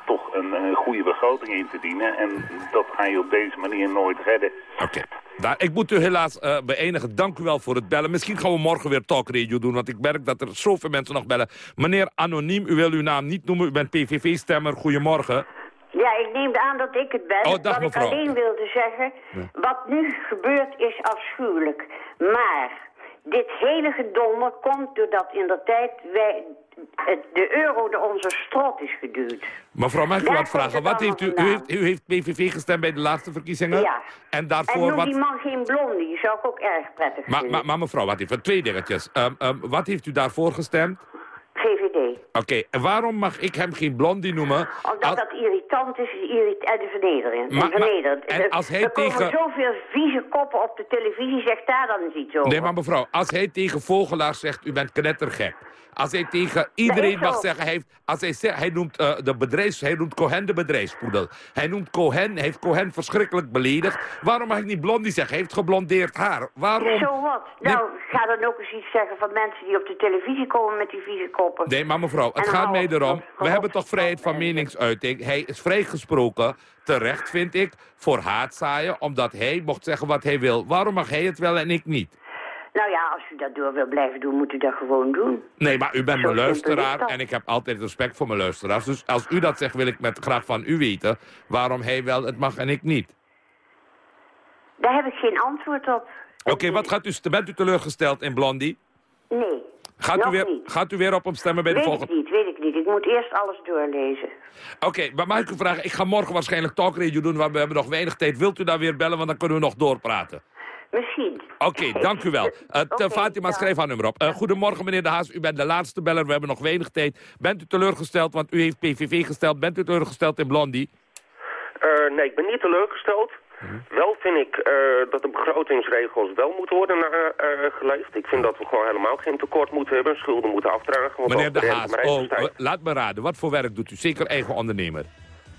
toch een, goede begroting in te dienen. En dat ga je op deze manier nooit redden. Oké. Okay. ik moet u helaas uh, beënigen. Dank u wel voor het bellen. Misschien gaan we morgen weer Talk Radio doen, want ik merk dat er zoveel mensen nog bellen. Meneer Anoniem, u wil uw naam niet noemen. U bent PVV-stemmer. Goedemorgen. Ja, ik neem aan dat ik het ben. Oh, dag, Wat ik mevrouw. alleen wilde zeggen, wat nu gebeurt is afschuwelijk. Maar dit hele gedonder komt doordat in de tijd wij, de euro door onze strot is geduwd. Mevrouw, mag ik u wat vragen? Wat heeft u, u, heeft, u heeft PVV gestemd bij de laatste verkiezingen? Ja. En En daarvoor noem wat... die man geen blondie, zou ik ook erg prettig Maar, vinden. maar, maar mevrouw, wat heeft Twee dingetjes. Ehm, ehm, wat heeft u daarvoor gestemd? VVD. Oké, en waarom mag ik hem geen blondie noemen? Omdat als- dat irritant is irrit en vernederend. Maar- en vernederend. maar- en als hij er komen tegen- zoveel vieze koppen op de televisie, zeg daar dan eens iets over. Nee, maar mevrouw, als hij tegen Vogelaar zegt, u bent knettergek. Als hij tegen iedereen mag zeggen, hij, heeft, als hij, zegt, hij noemt uh, de bedrijfs, hij noemt Cohen de bedrijfspoedel. Hij noemt Cohen, hij heeft Cohen verschrikkelijk beledigd. Waarom mag ik niet blondie zeggen? Hij heeft geblondeerd haar. Waarom? Zo wat? Nou, ga dan ook eens iets zeggen van mensen die op de televisie komen met die vieze koppen. Nee, maar mevrouw, het gaat mij erom. We hebben toch vrijheid van meningsuiting. Hij is vrijgesproken, terecht vind ik, voor haatzaaien. Omdat hij mocht zeggen wat hij wil. Waarom mag hij het wel en ik niet? Nou ja, als u dat door wil blijven doen, moet u dat gewoon doen. Nee, maar u bent Zo mijn luisteraar en ik heb altijd respect voor mijn luisteraars. Dus als u dat zegt, wil ik met graag van u weten waarom hij wel het mag en ik niet. Daar heb ik geen antwoord op. Oké, wat gaat u, bent u teleurgesteld in Blondie? Nee. Gaat u, weer, niet. gaat u weer op hem stemmen bij de Weet volgende? ik niet, weet ik niet. Ik moet eerst alles doorlezen. Oké, maar mag ik u vragen, ik ga morgen waarschijnlijk talkradio doen, want we hebben nog weinig tijd. Wilt u daar weer bellen, want dan kunnen we nog doorpraten. Misschien. Oké, dank u wel. Uh, Fatima, schrijf haar nummer op. Uh, goedemorgen, meneer De Haas. U bent de laatste beller. We hebben nog weinig tijd. Bent u teleurgesteld, want u heeft PVV gesteld. Bent u teleurgesteld in Blondie? Eh, nee, ik ben niet teleurgesteld. Wel vind ik eh, dat de begrotingsregels wel moeten worden nageleefd. ik vind dat we gewoon helemaal geen tekort moeten hebben. Schulden moeten afdragen. Want Meneer de Haas, oh, laat me raden. Wat voor werk doet u? Zeker eigen ondernemer.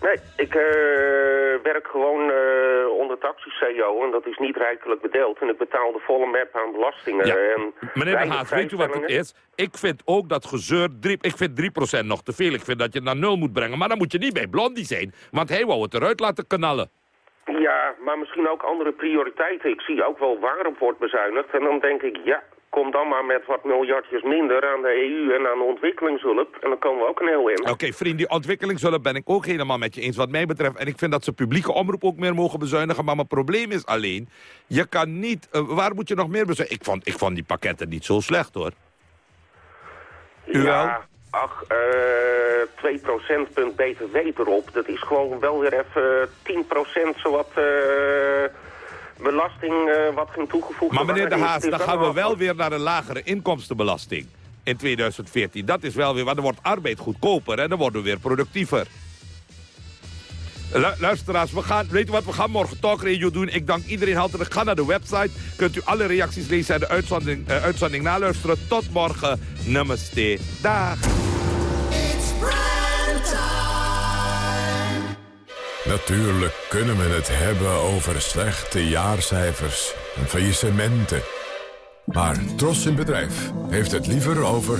Nee, ik eh, werk gewoon eh, onder taxi-CEO en dat is niet rijkelijk bedeeld. En ik betaal de volle map aan belastingen. Ja. En Meneer De Haas, weet u wat het is? Ik vind ook dat gezeur, drie, ik vind 3% nog te veel. Ik vind dat je het naar nul moet brengen. Maar dan moet je niet bij Blondie zijn. Want hij wou het eruit laten knallen. Ja, maar misschien ook andere prioriteiten. Ik zie ook wel waarop wordt bezuinigd. En dan denk ik, ja, kom dan maar met wat miljardjes minder aan de EU en aan de ontwikkelingshulp. En dan komen we ook een heel in. Oké, vriend, die ontwikkelingshulp ben ik ook helemaal met je eens wat mij betreft. En ik vind dat ze publieke omroep ook meer mogen bezuinigen. Maar mijn probleem is alleen, je kan niet... eh, waar moet je nog meer bezuinigen? Ik vond, ik vond die pakketten niet zo slecht, hoor. U wel? Ach, eh 2 procentpunt btw erop. Dat is gewoon wel weer even 10 procent zowat eh, belasting eh, wat geen toegevoegde Maar meneer De. Haas, dan gaan we wel wel weer naar een lagere inkomstenbelasting in 2014. Dat is wel weer, want dan wordt arbeid goedkoper en dan worden we weer productiever. Lu- luisteraars, we gaan, weet u wat, we gaan morgen talkradio doen. Ik dank iedereen hartelijk. Ga naar de website. Kunt u alle reacties lezen en de uitzending, eh, uitzending naluisteren. Tot morgen. Namaste. Dag. Natuurlijk kunnen we het hebben over slechte jaarcijfers en faillissementen. Maar Tros in Bedrijf heeft het liever over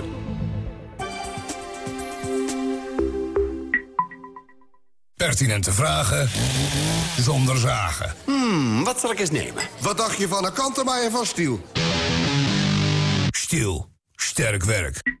Pertinente vragen zonder zagen. Hmm, wat zal ik eens nemen? Wat dacht je van een kantenmaier van Stiel? Stiel. Sterk werk.